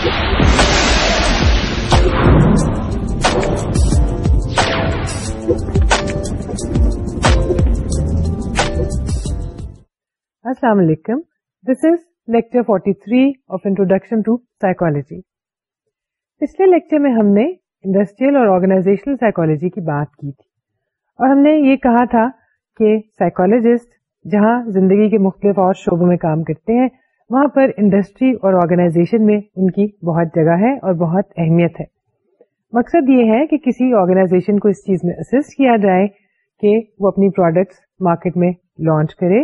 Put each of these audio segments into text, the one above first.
السلام علیکم this is lecture 43 three of introduction to psychology پچھلے لیکچر میں ہم نے انڈسٹریل اور آرگنائزیشنل سائیکولوجی کی بات کی تھی اور ہم نے یہ کہا تھا کہ سائیکولوج جہاں زندگی کے مختلف اور شعبوں میں کام کرتے ہیں وہاں پر انڈسٹری اور آرگنائزیشن میں ان کی بہت جگہ ہے اور بہت اہمیت ہے مقصد یہ ہے کہ کسی آرگنائزیشن کو اس چیز میں اسسٹ کیا جائے کہ وہ اپنی پروڈکٹس مارکیٹ میں لانچ کرے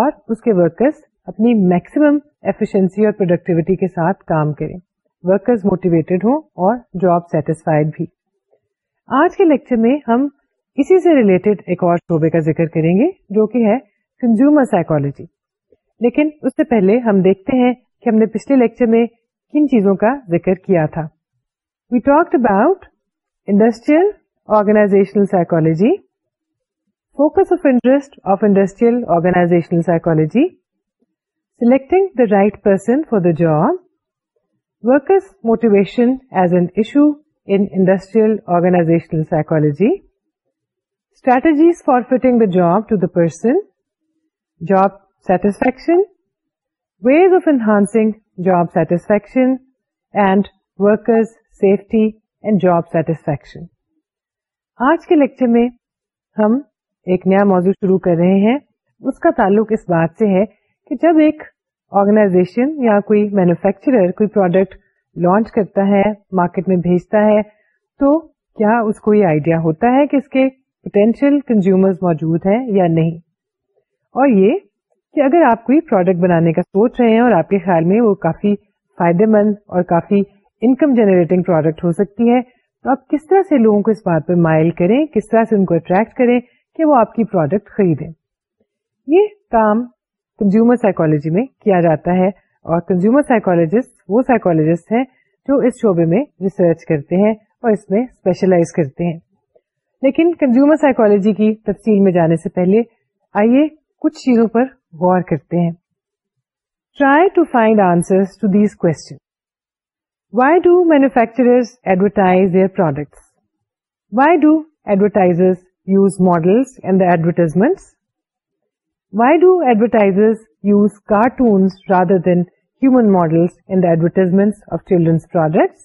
اور اس کے ورکرس اپنی میکسیمم ایفیشنسی اور پروڈکٹیوٹی کے ساتھ کام کریں ورکرز موٹیویٹیڈ ہوں اور جاب سیٹسفائڈ بھی آج کے لیکچر میں ہم اسی سے ریلیٹڈ ایک اور شعبے کا ذکر کریں گے جو کہ ہے کنزیومر سائیکولوجی لیکن اس سے پہلے ہم دیکھتے ہیں کہ ہم نے پچھلے لیکچر میں کن چیزوں کا ذکر کیا تھا we talk about industrial organizational psychology focus of interest of industrial organizational psychology selecting the right person for the job workers motivation as an issue in industrial organizational psychology strategies for fitting the job to the person job satisfaction, ways of enhancing job satisfaction, and workers' safety and job satisfaction. آج کے lecture میں ہم ایک نیا موضوع شروع کر رہے ہیں اس کا تعلق اس بات سے ہے کہ جب ایک آرگنائزیشن یا کوئی مینوفیکچرر کوئی پروڈکٹ لانچ کرتا ہے مارکیٹ میں بھیجتا ہے تو کیا اس کو یہ آئیڈیا ہوتا ہے کہ اس کے پوٹینشیل کنزیومر موجود ہیں یا نہیں اور یہ کہ اگر آپ کوئی پروڈکٹ بنانے کا سوچ رہے ہیں اور آپ کے خیال میں وہ کافی فائدے مند اور کافی انکم جنریٹنگ پروڈکٹ ہو سکتی ہے تو آپ کس طرح سے لوگوں کو اس بات مائل کریں کس طرح سے ان کو اٹریکٹ کریں کہ وہ آپ کی پروڈکٹ خریدیں یہ کام کنزیومر سائیکولوجی میں کیا جاتا ہے اور کنزیومر سائیکولوجسٹ وہ سائیکولوجسٹ ہیں جو اس شعبے میں ریسرچ کرتے ہیں اور اس میں اسپیشلائز کرتے ہیں لیکن کنزیومر سائیکولوجی کی تفصیل میں جانے سے پہلے آئیے کچھ چیزوں پر غور کرتے ہیں try to find answer to these question why do manufacturer advertise their products why do advertise use models and the advertisement why do advertise use cartoons rather than human models and the advertisement of children's products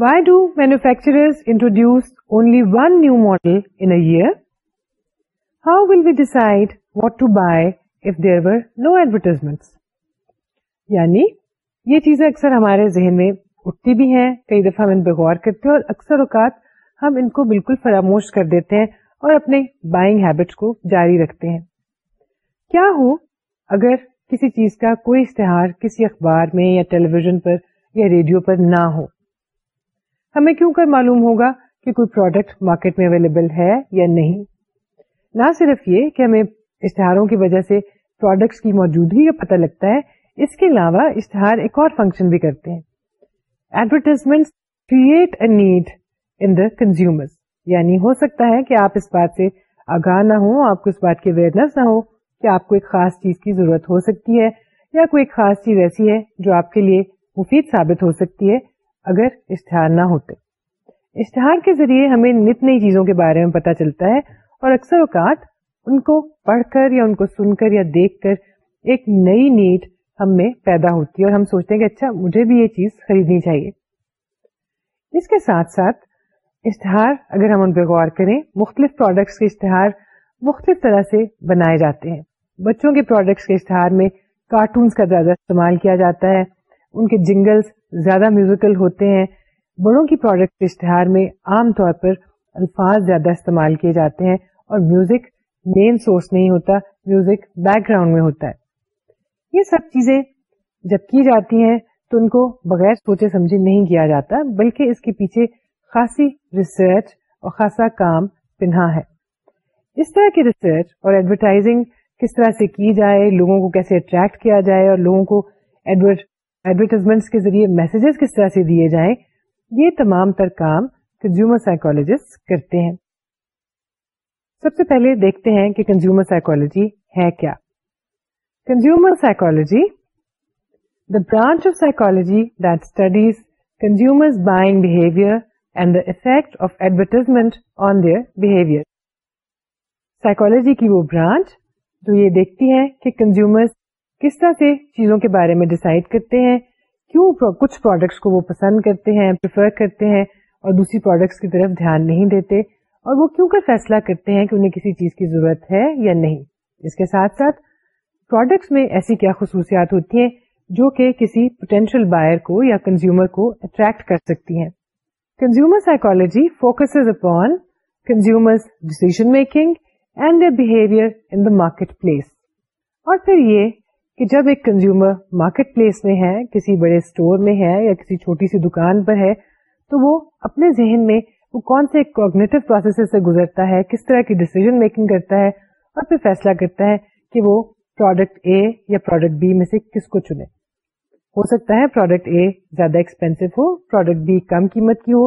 why do manufacturers introduce only one new model in how will we decide what to buy no advertisements یعنی یہ چیزیں اکثر ہمارے ذہن میں اٹھتی بھی ہیں کئی دفعہ ہم ان پہ غور کرتے ہیں اور اکثر اوقات ہم ان کو بالکل فراموش کر دیتے ہیں اور اپنے بائنگ کو جاری رکھتے ہیں کیا ہو اگر کسی چیز کا کوئی اشتہار کسی اخبار میں یا ٹیلی ویژن پر یا ریڈیو پر نہ ہو ہمیں کیوں کر معلوم ہوگا کہ کوئی پروڈکٹ مارکیٹ میں اویلیبل ہے یا نہیں نہ صرف یہ کہ ہمیں اشتہاروں کی وجہ سے پروڈکٹس کی موجودگی کا پتہ لگتا ہے اس کے علاوہ اشتہار ایک اور فنکشن بھی کرتے ہیں advertisement create a need in the consumer یعنی ہو سکتا ہے کہ آپ اس بات سے آگاہ نہ ہو آپ کو اس بات کی اویئرنیس نہ ہو کہ آپ کو ایک خاص چیز کی ضرورت ہو سکتی ہے یا کوئی خاص چیز ایسی ہے جو آپ کے لیے مفید ثابت ہو سکتی ہے اگر اشتہار نہ ہوتے اشتہار کے ذریعے ہمیں نت نئی چیزوں کے بارے میں پتا چلتا ہے اور اکثر اوقات ان کو پڑھ کر یا ان کو سن کر یا دیکھ کر ایک نئی نیڈ ہم میں پیدا ہوتی ہے اور ہم سوچتے ہیں کہ اچھا مجھے بھی یہ چیز خریدنی چاہیے اس کے ساتھ ساتھ اشتہار اگر ہم ان پہ غور کریں مختلف پروڈکٹس کے اشتہار مختلف طرح سے بنائے جاتے ہیں بچوں کے پروڈکٹس کے اشتہار میں کارٹونس کا زیادہ استعمال کیا جاتا ہے ان کے جنگلز زیادہ میوزیکل ہوتے ہیں بڑوں کی پروڈکٹس کے اشتہار میں عام طور پر الفاظ زیادہ استعمال کیے جاتے ہیں اور میوزک مین سورس نہیں ہوتا میوزک بیک گراؤنڈ میں ہوتا ہے یہ سب چیزیں جب کی جاتی ہیں تو ان کو بغیر سوچے سمجھے نہیں کیا جاتا بلکہ اس کے پیچھے خاصی ریسرچ اور خاصا کام پنہا ہے اس طرح کی ریسرچ اور ایڈورٹائزنگ کس طرح سے کی جائے لوگوں کو کیسے اٹریکٹ کیا جائے اور لوگوں کو ایڈورٹائزمنٹ کے ذریعے میسجز کس طرح سے دیے جائیں یہ تمام تر کام کنزیومر سائیکولوجسٹ کرتے ہیں سب سے پہلے دیکھتے ہیں کہ کنزیومر سائیکولوجی ہے کیا consumer psychology the branch of psychology that studies consumer buying behaviour and the effect of advertisement on their behaviour psychology کی وہ برانچ جو یہ دیکھتی ہے کہ کنزیومر کس طرح سے چیزوں کے بارے میں ڈسائڈ کرتے ہیں کیوں کچھ پروڈکٹس کو وہ پسند کرتے ہیں پریفر کرتے ہیں اور دوسری پروڈکٹس کی طرف دھیان نہیں دیتے اور وہ کیوں کر فیصلہ کرتے ہیں کہ انہیں کسی چیز کی ضرورت ہے یا نہیں اس کے ساتھ ساتھ پروڈکٹس میں ایسی کیا خصوصیات ہوتی ہیں جو کہ کسی پوٹینشیل بائر کو یا کنزیومر کو اٹریکٹ کر سکتی ہیں consumer psychology focus upon consumer decision making and behaviour in the market place اور پھر یہ کہ جب ایک کنزیومر مارکیٹ پلیس میں ہے کسی بڑے اسٹور میں ہے یا کسی چھوٹی سی دکان پر ہے تو وہ اپنے ذہن میں وہ کون سے کوگنیٹو پروسیس سے گزرتا ہے کس طرح کی ڈیسیزن میکنگ کرتا ہے اور پھر فیصلہ کرتا ہے کہ وہ پروڈکٹ اے یا پروڈکٹ بی میں سے کس کو چنے ہو سکتا ہے پروڈکٹ اے زیادہ ایکسپینسو ہو پروڈکٹ بی کم قیمت کی ہو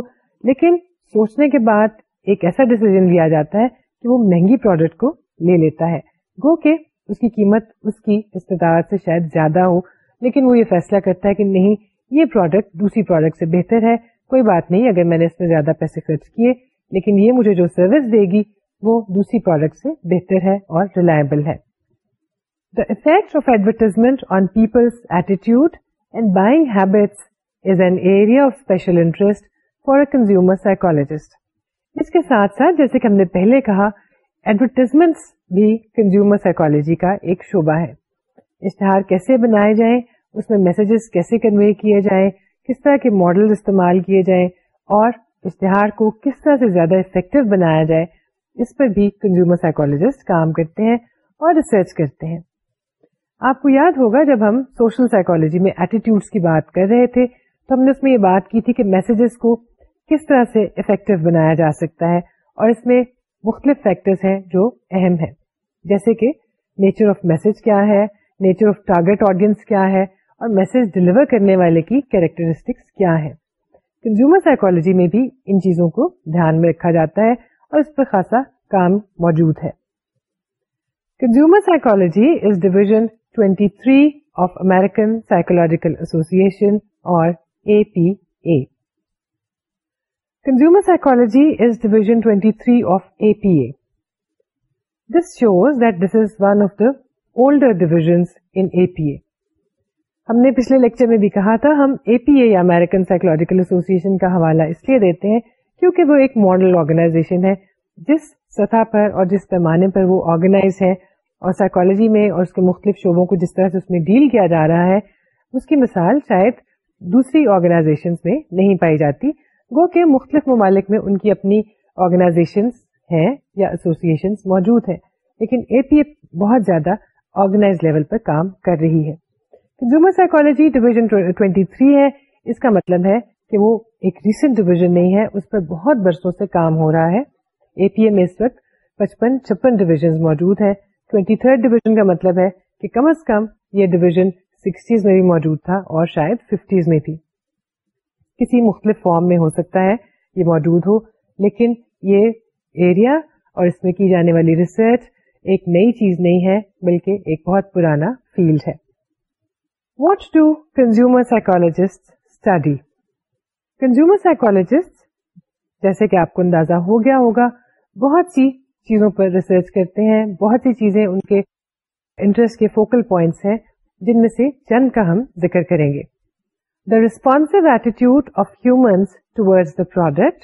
لیکن سوچنے کے بعد ایک ایسا ڈیسیزن لیا جاتا ہے کہ وہ مہنگی پروڈکٹ کو لے لیتا ہے گو کہ اس کی قیمت اس کی استطاعت سے شاید زیادہ ہو لیکن وہ یہ فیصلہ کرتا ہے کہ نہیں یہ پروڈکٹ دوسری پروڈکٹ سے بہتر ہے کوئی بات نہیں اگر میں نے اس میں زیادہ پیسے خرچ کیے لیکن یہ مجھے جو سروس دے گی وہ دوسری پروڈکٹ سے بہتر ہے اور ریلائبل ہے the effect of advertisement on people's attitude and buying habits is an area of special interest for a consumer psychologist اس کے ساتھ ساتھ جیسے کہ ہم نے پہلے کہا ایڈورٹیزمنٹ بھی کنزیومر سائیکولوجی کا ایک شعبہ ہے اشتہار کیسے بنائے جائیں اس میں میسجز کیسے کنوے کیے جائیں کس طرح کے ماڈل استعمال کیے جائیں اور اشتہار کو کس طرح سے زیادہ افیکٹو بنایا جائے اس پر بھی کنزیومر سائیکولوجسٹ کام کرتے ہیں اور ریسرچ کرتے ہیں آپ کو یاد ہوگا جب ہم سوشل سائیکولوجی میں ایٹیٹیوڈس کی بات کر رہے تھے تو ہم نے اس میں یہ بات کی تھی کہ میسجز کو کس طرح سے افیکٹو بنایا جا سکتا ہے اور اس میں مختلف فیکٹرز ہیں جو اہم ہیں جیسے کہ نیچر آف میسج کیا ہے نیچر آف ٹارگیٹ آڈینس کیا ہے اور میسج ڈلیور کرنے والے کی کیریکٹرسٹکس کیا ہے کنزیومر سائیکولوجی میں بھی ان چیزوں کو دھیان میں رکھا جاتا ہے اور اس پر خاصا کام موجود ہے consumer psychology is division three of American psychological association اور اے A P division twenty three of A P A this shows that this is one of older divisions in A ہم نے پچھلے لیکچر میں بھی کہا تھا ہم A P A American psychological association کا حوالہ اس لیے دیتے ہیں کیونکہ وہ ایک ماڈل آرگنائزیشن ہے جس سطح پر اور جس پیمانے پر وہ آرگنائز ہے اور سائیکالوجی میں اور اس کے مختلف شعبوں کو جس طرح سے اس میں ڈیل کیا جا رہا ہے اس کی مثال شاید دوسری آرگنائزیشنس میں نہیں پائی جاتی گو کہ مختلف ممالک میں ان کی اپنی آرگنائزیشنس ہیں یا ایسوسیشنس موجود ہیں لیکن اے پی اے بہت زیادہ آرگنائز لیول پر کام کر رہی ہے کنزیومر سائیکولوجی ڈویژن 23 تھری ہے اس کا مطلب ہے کہ وہ ایک ریسنٹ ڈویژن نہیں ہے اس پر بہت برسوں سے کام ہو رہا ہے اے پی ایم اس وقت پچپن چھپن ڈویژن موجود ہے ٹوینٹی تھرڈ ڈویژن کا مطلب ہے کہ کم از کم یہ ڈویژن سکسٹیز میں بھی موجود تھا اور شاید ففٹیز میں تھی کسی مختلف فارم میں ہو سکتا ہے یہ موجود ہو لیکن یہ ایریا اور اس میں کی جانے والی ریسرچ ایک نئی چیز نہیں ہے بلکہ ایک بہت پرانا فیلڈ ہے consumer psychologist study consumer psychologist جیسے کہ آپ کو اندازہ ہو گیا ہوگا بہت سی چیزوں پر ریسرچ کرتے ہیں بہت سی چیزیں ان کے انٹرسٹ کے فوکل پوائنٹس ہیں جن میں سے چند کا ہم ذکر کریں گے the responsive attitude of humans towards the product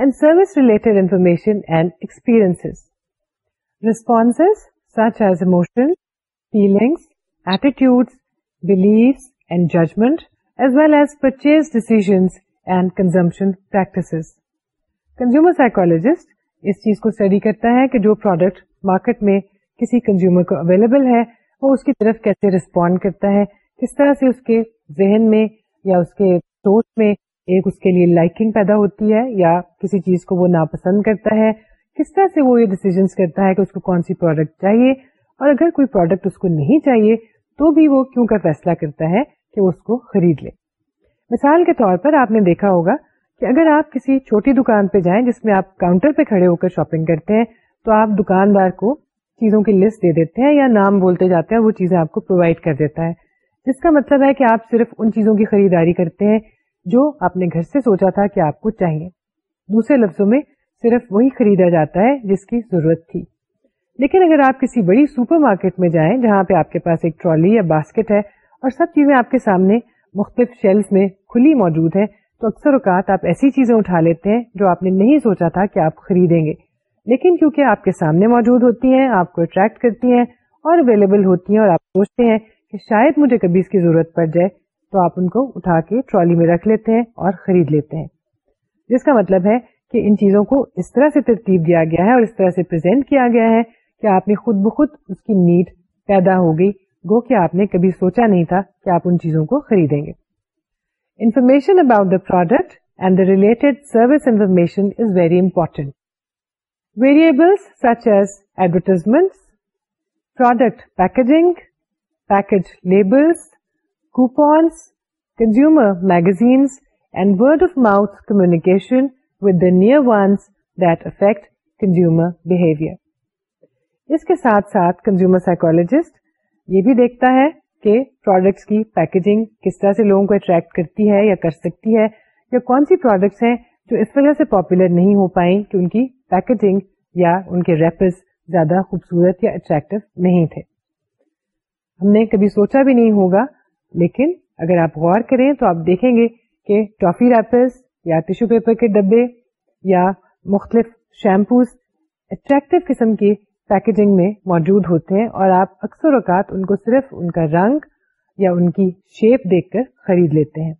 and service related information and experience response such as emotion feelings attitudes beliefs and judgment as well as purchase decisions and consumption practices. Consumer psychologist اس چیز کو study کرتا ہے کہ جو product market میں کسی consumer کو اویلیبل ہے وہ اس کی طرف کیسے ریسپونڈ کرتا ہے کس طرح سے اس کے ذہن میں یا اس کے سوچ میں ایک اس کے لیے لائکنگ پیدا ہوتی ہے یا کسی چیز کو وہ ناپسند کرتا ہے کس طرح سے وہ یہ ڈیسیزنس کرتا ہے کہ اس کو کون سی پروڈکٹ چاہیے اور اگر کوئی پروڈکٹ اس کو نہیں چاہیے تو بھی وہ کیوں فیصلہ کرتا ہے کہ اس کو خرید لے مثال کے طور پر آپ نے دیکھا ہوگا کہ اگر آپ کسی چھوٹی دکان پہ جائیں جس میں آپ کاؤنٹر پہ کھڑے ہو کر شاپنگ کرتے ہیں تو آپ دکاندار کو چیزوں کی لسٹ دے دیتے ہیں یا نام بولتے جاتے ہیں وہ چیزیں آپ کو پرووائڈ کر دیتا ہے جس کا مطلب ہے کہ آپ صرف ان چیزوں کی خریداری کرتے ہیں جو آپ نے گھر سے سوچا تھا کہ آپ کو چاہیے دوسرے لفظوں میں صرف وہی خریدا جاتا ہے جس کی ضرورت تھی لیکن اگر آپ کسی بڑی سپر مارکیٹ میں جائیں جہاں پہ آپ کے پاس ایک ٹرالی یا باسکٹ ہے اور سب چیزیں آپ کے سامنے مختلف شیلف میں کھلی موجود ہیں تو اکثر اوقات آپ ایسی چیزیں اٹھا لیتے ہیں جو آپ نے نہیں سوچا تھا کہ آپ خریدیں گے لیکن کیونکہ آپ کے سامنے موجود ہوتی ہیں آپ کو اٹریکٹ کرتی ہیں اور اویلیبل ہوتی ہیں اور آپ سوچتے ہیں کہ شاید مجھے کبھی اس کی ضرورت پڑ جائے تو آپ ان کو اٹھا کے ٹرالی میں رکھ لیتے ہیں اور خرید لیتے ہیں جس کا مطلب ہے کہ ان چیزوں کو اس طرح سے ترتیب دیا گیا ہے اور اس طرح سے پرزینٹ کیا گیا ہے کہ آپ نے خود بخود اس کی نیڈ پیدا ہو گئی گو کہ آپ نے کبھی سوچا نہیں تھا کہ آپ ان چیزوں کو خریدیں گے information about the product and the related service information is very important variables such as advertisement product packaging package labels coupons consumer magazines and word of mouth communication with the near ones that affect consumer behaviour اس کے ساتھ ساتھ consumer psychologist یہ بھی دیکھتا ہے کہ products کی packaging کس طرح سے لوگوں کو اٹریکٹ کرتی ہے یا کر سکتی ہے یا کون سی پروڈکٹس ہیں جو اس وجہ سے پاپولر نہیں ہو پائیں کہ ان کی پیکجنگ یا ان کے ریپرز زیادہ خوبصورت یا اٹریکٹو نہیں تھے ہم نے کبھی سوچا بھی نہیں ہوگا لیکن اگر آپ غور کریں تو آپ دیکھیں گے کہ ٹافی ریپرز یا ٹیشو پیپر کے ڈبے یا مختلف شیمپوز اٹریکٹو قسم کے پیکجنگ میں موجود ہوتے ہیں اور آپ اکثر اوقات ان کو صرف ان کا رنگ یا ان کی شیپ دیکھ کر خرید لیتے ہیں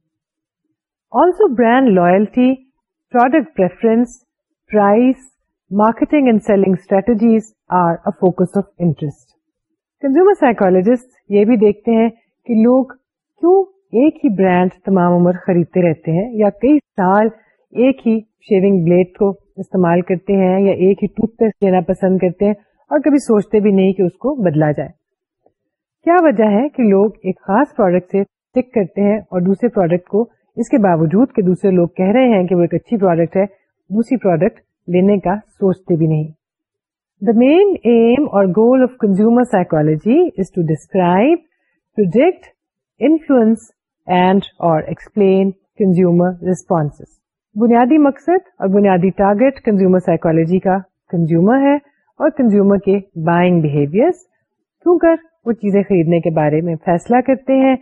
also brand loyalty product preference price marketing and selling strategies are a focus of interest consumer psychologist یہ بھی دیکھتے ہیں کہ لوگ کیوں ایک ہی برانڈ تمام عمر خریدتے رہتے ہیں یا کئی سال ایک ہی شیونگ بلیڈ کو استعمال کرتے ہیں یا ایک ہی ٹوتھ پیسٹ لینا پسند کرتے ہیں اور کبھی سوچتے بھی نہیں کہ اس کو بدلا جائے کیا وجہ ہے کہ لوگ ایک خاص پروڈکٹ سے ٹک کرتے ہیں اور دوسرے پروڈکٹ کو اس کے باوجود کہ دوسرے لوگ کہہ رہے ہیں کہ وہ ایک اچھی پروڈکٹ ہے دوسری پروڈکٹ لینے کا سوچتے بھی نہیں the main aim or goal of consumer psychology is to describe project influence and or explain consumer response بنیادی مقصد اور بنیادی ٹارگیٹ کنزیومر سائیکولوجی کا کنزیومر ہے اور کنزیومر کے بائنگ بہیویئر کیوں کر وہ چیزیں خریدنے کے بارے میں فیصلہ کرتے ہیں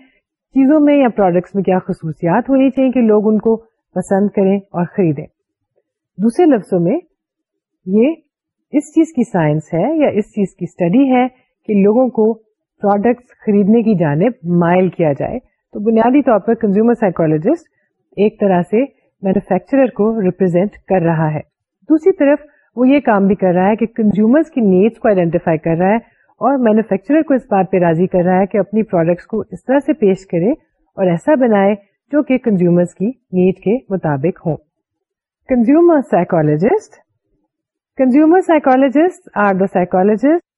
چیزوں میں یا پروڈکٹس میں کیا خصوصیات ہونی چاہیے کہ لوگ ان کو پسند کریں اور خریدیں دوسرے لفظوں میں یہ اس چیز کی سائنس ہے یا اس چیز کی اسٹڈی ہے کہ لوگوں کو پروڈکٹس خریدنے کی جانب مائل کیا جائے تو بنیادی طور پر کنزیومر سائیکولوجسٹ ایک طرح سے مینوفیکچرر کو ریپرزینٹ کر رہا ہے دوسری طرف وہ یہ کام بھی کر رہا ہے کہ کنزیومرس کی نیڈس کو آئیڈینٹیفائی کر رہا ہے اور مینوفیکچرر کو اس بات پہ راضی کر رہا ہے کہ اپنی پروڈکٹس کو اس طرح سے پیش کرے اور ایسا بنائے جو کہ کنزیومرز کی نیڈ کے مطابق ہوں consumer psychologist consumer psychologist are the psychologist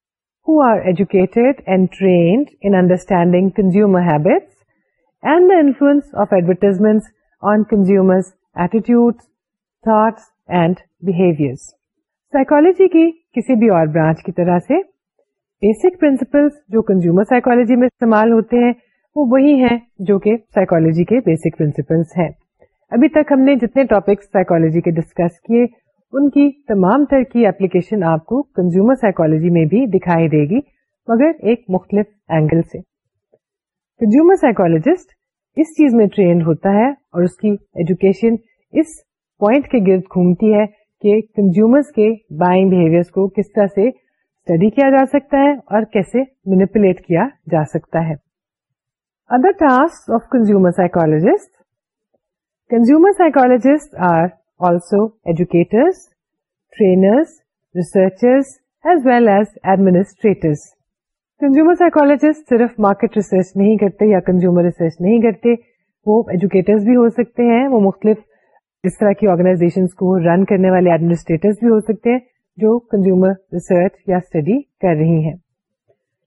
are educated educated and trained understanding consumer habit and the influence of advertisement on consumers' attitude thoughts and behaviours psychology کی کسی بھی اور برانچ کی طرح سے بیسک پرنسپل جو کنزیومر سائیکولوجی میں استعمال ہوتے ہیں وہ وہی ہیں جو کہ سائیکالوجی کے بیسک پرنسپلس ہیں ابھی تک ہم نے جتنے ٹاپکس سائیکولوجی کے ڈسکس کیے ان کی تمام تر کی اپلیکیشن آپ کو کنزیومر سائیکولوجی میں بھی دکھائی دے گی مگر ایک مختلف اینگل سے کنزیومر سائیکولوجسٹ اس چیز میں ٹرینڈ ہوتا ہے اور اس کی ایجوکیشن اس پوائنٹ کے گرد گھومتی ہے کہ کنزیومرس کے بائنگ بہیویئر کو کس طرح سے اسٹڈی کیا جا سکتا ہے اور کیسے مینیپولیٹ کیا جا سکتا ہے other task of consumer psychologist consumer psychologist are also educators trainers researchers as well as administrators consumer psychologist صرف مارکیٹ ریسرچ نہیں کرتے یا کنزیومر ریسرچ نہیں کرتے وہ ایجوکیٹرس بھی ہو سکتے ہیں وہ مختلف اس طرح کی آرگنائزیشن کو رن کرنے والے ایڈمنسٹریٹر بھی ہو سکتے ہیں جو کنزیومر ریسرچ یا اسٹڈی کر رہی ہیں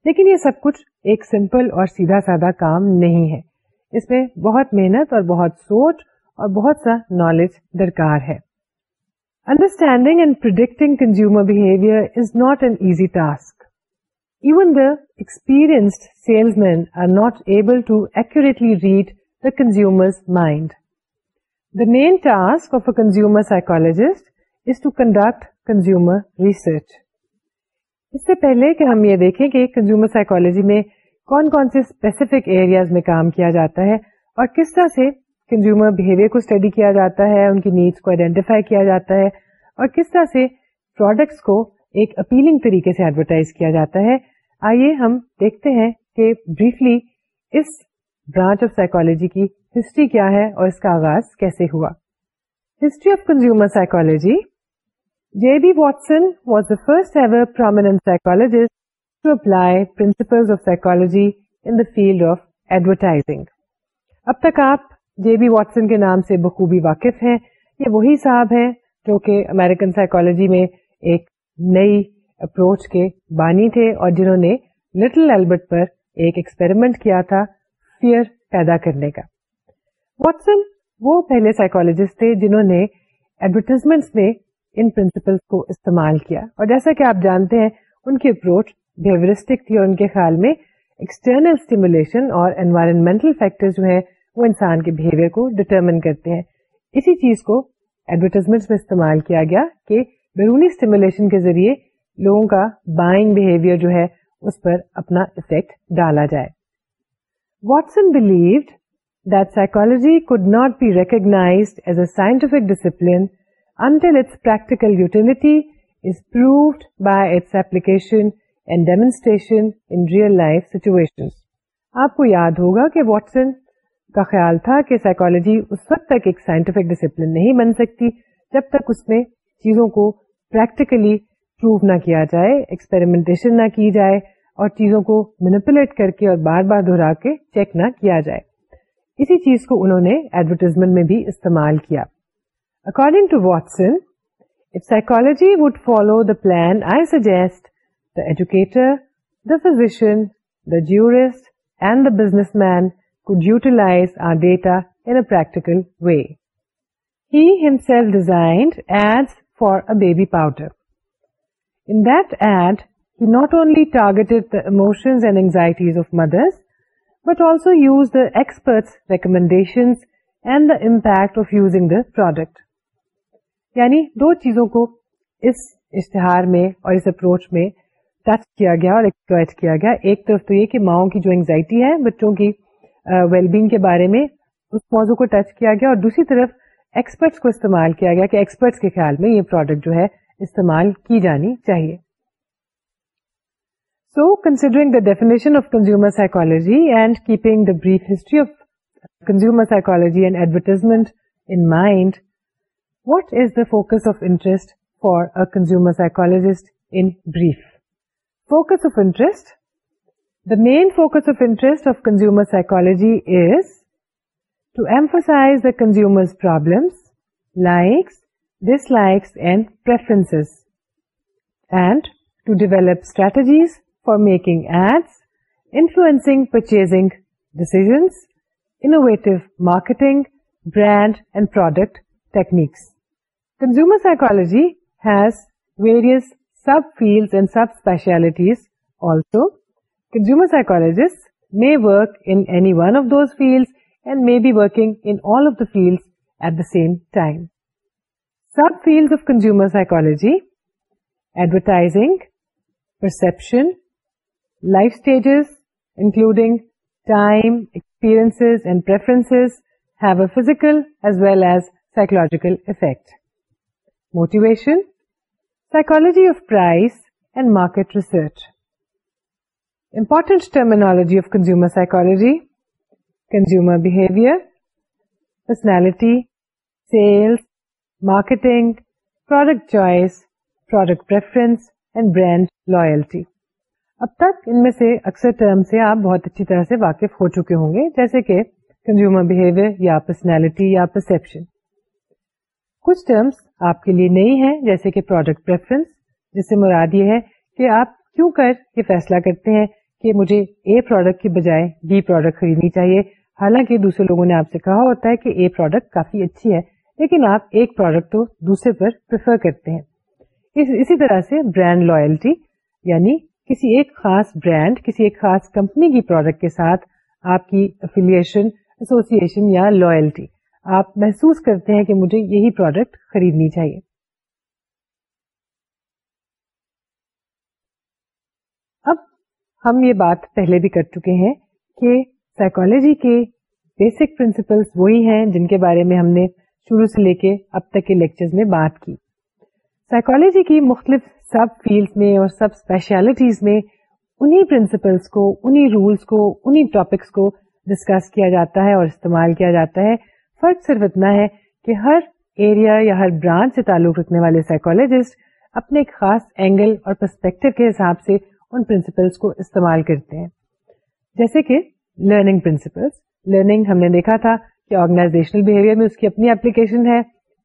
لیکن یہ سب کچھ ایک سمپل اور سیدھا سادہ کام نہیں ہے اس میں بہت محنت اور بہت سوچ اور بہت سا نالج درکار ہے understanding and predicting consumer behaviour is not an easy task even the experienced salesmen are not able to actually read the mind The main task of a consumer psychologist is to conduct consumer research. اس سے پہلے کہ ہم یہ دیکھیں کہ consumer psychology میں کون کون سے اسپیسیفک ایریاز میں کام کیا جاتا ہے اور کس طرح سے کنزیومر بہیویئر کو اسٹڈی کیا جاتا ہے ان کی نیڈس کو آئیڈینٹیفائی کیا جاتا ہے اور کس طرح سے پروڈکٹس کو ایک اپیلنگ طریقے سے ایڈورٹائز کیا جاتا ہے آئیے ہم دیکھتے ہیں کہ بریفلی اس برانچ آف سائیکولوجی کی ہسٹری کیا ہے اور اس کا آغاز کیسے ہوا history of consumer psychology J B Watson was the first ever psychologist psychologist apply principle of psychology in the field of advertising اب تک آپ جے بی واٹسن کے نام سے بخوبی واقف ہیں یہ وہی صاحب ہیں جو کہ امیرکن سائیکولوجی میں ایک نئی اپروچ کے بانی تھے اور جنہوں نے لٹل ایلبرٹ پر ایک ایکسپیریمنٹ کیا تھا فیئر پیدا کرنے کا واٹسن وہ پہلے سائیکولوجسٹ تھے جنہوں نے ایڈورٹیزمنٹ میں ان پرنسپل کو استعمال کیا اور جیسا کہ آپ جانتے ہیں ان کی اپروچ بہیورسٹک تھی اور ان کے خیال میں ایکسٹرنل اسٹیمولیشن اور انوائرمنٹل فیکٹر جو ہیں وہ انسان کے بہیویئر کو ڈٹرمن کرتے ہیں اسی چیز کو ایڈورٹیزمنٹ میں استعمال کیا گیا کہ بیرونی اسٹیمولیشن کے ذریعے لوگوں کا بائنگ بہیویئر جو ہے اس پر اپنا افیکٹ ڈالا جائے Watson believed that psychology could not be recognized as a scientific discipline until its practical utility is proved by its application and demonstration in real life situations. آپ کو یاد ہوگا کہ واٹسن کا خیال تھا کہ سائیکالوجی اس وقت تک ایک سائنٹیفک ڈسپلن نہیں بن سکتی جب تک اس میں چیزوں کو پریکٹیکلی پروو نہ کیا جائے ایکسپریمنٹیشن نہ کی جائے اور چیزوں کو مینپولیٹ کر کے اور بار بار دہرا کے چیک نہ کیا جائے اسی چیز کو انہوں نے ایڈورٹیزمنٹ میں بھی استعمال کیا according to Watson if psychology would follow the plan I suggest the educator the physician the and the businessman could utilize our data in a practical way powder. In that ad, he not only targeted the emotions and anxieties of mothers, but also use the experts recommendation and the impact of using the product یعنی دو چیزوں کو اس اشتہار میں اور اس approach میں touch کیا گیا اور ایکسپلائٹ کیا گیا ایک طرف تو یہ کہ ماؤں کی جو انگزائٹی ہے بچوں کی ویل بینگ کے بارے میں اس موضوع کو ٹچ کیا گیا اور دوسری طرف ایکسپرٹس کو استعمال کیا گیا کہ ایکسپرٹس کے خیال میں یہ پروڈکٹ جو ہے استعمال کی جانی چاہیے So, considering the definition of consumer psychology and keeping the brief history of consumer psychology and advertisement in mind, what is the focus of interest for a consumer psychologist in brief? Focus of interest. The main focus of interest of consumer psychology is to emphasize the consumer's problems, likes, dislikes and preferences, and to develop strategies for making ads, influencing purchasing decisions, innovative marketing, brand and product techniques. Consumer psychology has various subfields and subspecialties also. Consumer psychologists may work in any one of those fields and may be working in all of the fields at the same time. Subfields of consumer psychology: advertising, perception, life stages, including time, experiences, and preferences, have a physical as well as psychological effect. Motivation, psychology of price, and market research. Important terminology of consumer psychology: consumer behavior, personality, sales, marketing, product choice, product preference, and brand loyalty. اب تک ان میں سے اکثر term سے آپ بہت اچھی طرح سے واقف ہو چکے ہوں گے جیسے کہ کنزیومر بہیویئر یا پرسنالٹی یا پرسپشن کچھ ٹرمس آپ کے لیے نئی ہیں جیسے کہ پروڈکٹ پریفرنس جس سے مراد یہ ہے کہ آپ کیوں کر یہ فیصلہ کرتے ہیں کہ مجھے اے پروڈکٹ کی بجائے بی پروڈکٹ خریدنی چاہیے حالانکہ دوسرے لوگوں نے آپ سے کہا ہوتا ہے کہ اے پروڈکٹ کافی اچھی ہے لیکن آپ ایک پروڈکٹ تو دوسرے پر پریفر کرتے ہیں اس, اسی طرح سے برانڈ لوئلٹی یعنی کسی ایک خاص برانڈ کسی ایک خاص کمپنی کی پروڈکٹ کے ساتھ آپ کی افیلیشن یا لوئلٹی آپ محسوس کرتے ہیں کہ مجھے یہی پروڈکٹ خریدنی چاہیے اب ہم یہ بات پہلے بھی کر چکے ہیں کہ سائیکولوجی کے بیسک پرنسپلس وہی ہیں جن کے بارے میں ہم نے شروع سے لے کے اب تک کے لیکچر میں بات کی سائیکالوجی کی مختلف سب فیلڈ میں اور سب اسپیشلٹیز میں انہیں پرنسپلس کو انہیں ٹاپکس کو ڈسکس کیا جاتا ہے اور استعمال کیا جاتا ہے فرق صرف اتنا ہے کہ ہر ایریا یا ہر برانچ سے تعلق رکھنے والے سائیکولوجسٹ اپنے ایک خاص اینگل اور پرسپیکٹو کے حساب سے ان پرنسپلس کو استعمال کرتے ہیں جیسے کہ لرننگ پرنسپلس لرننگ ہم نے دیکھا تھا کہ آرگنائزیشنل بہیویئر میں اس کی اپنی اپلیکیشن ہے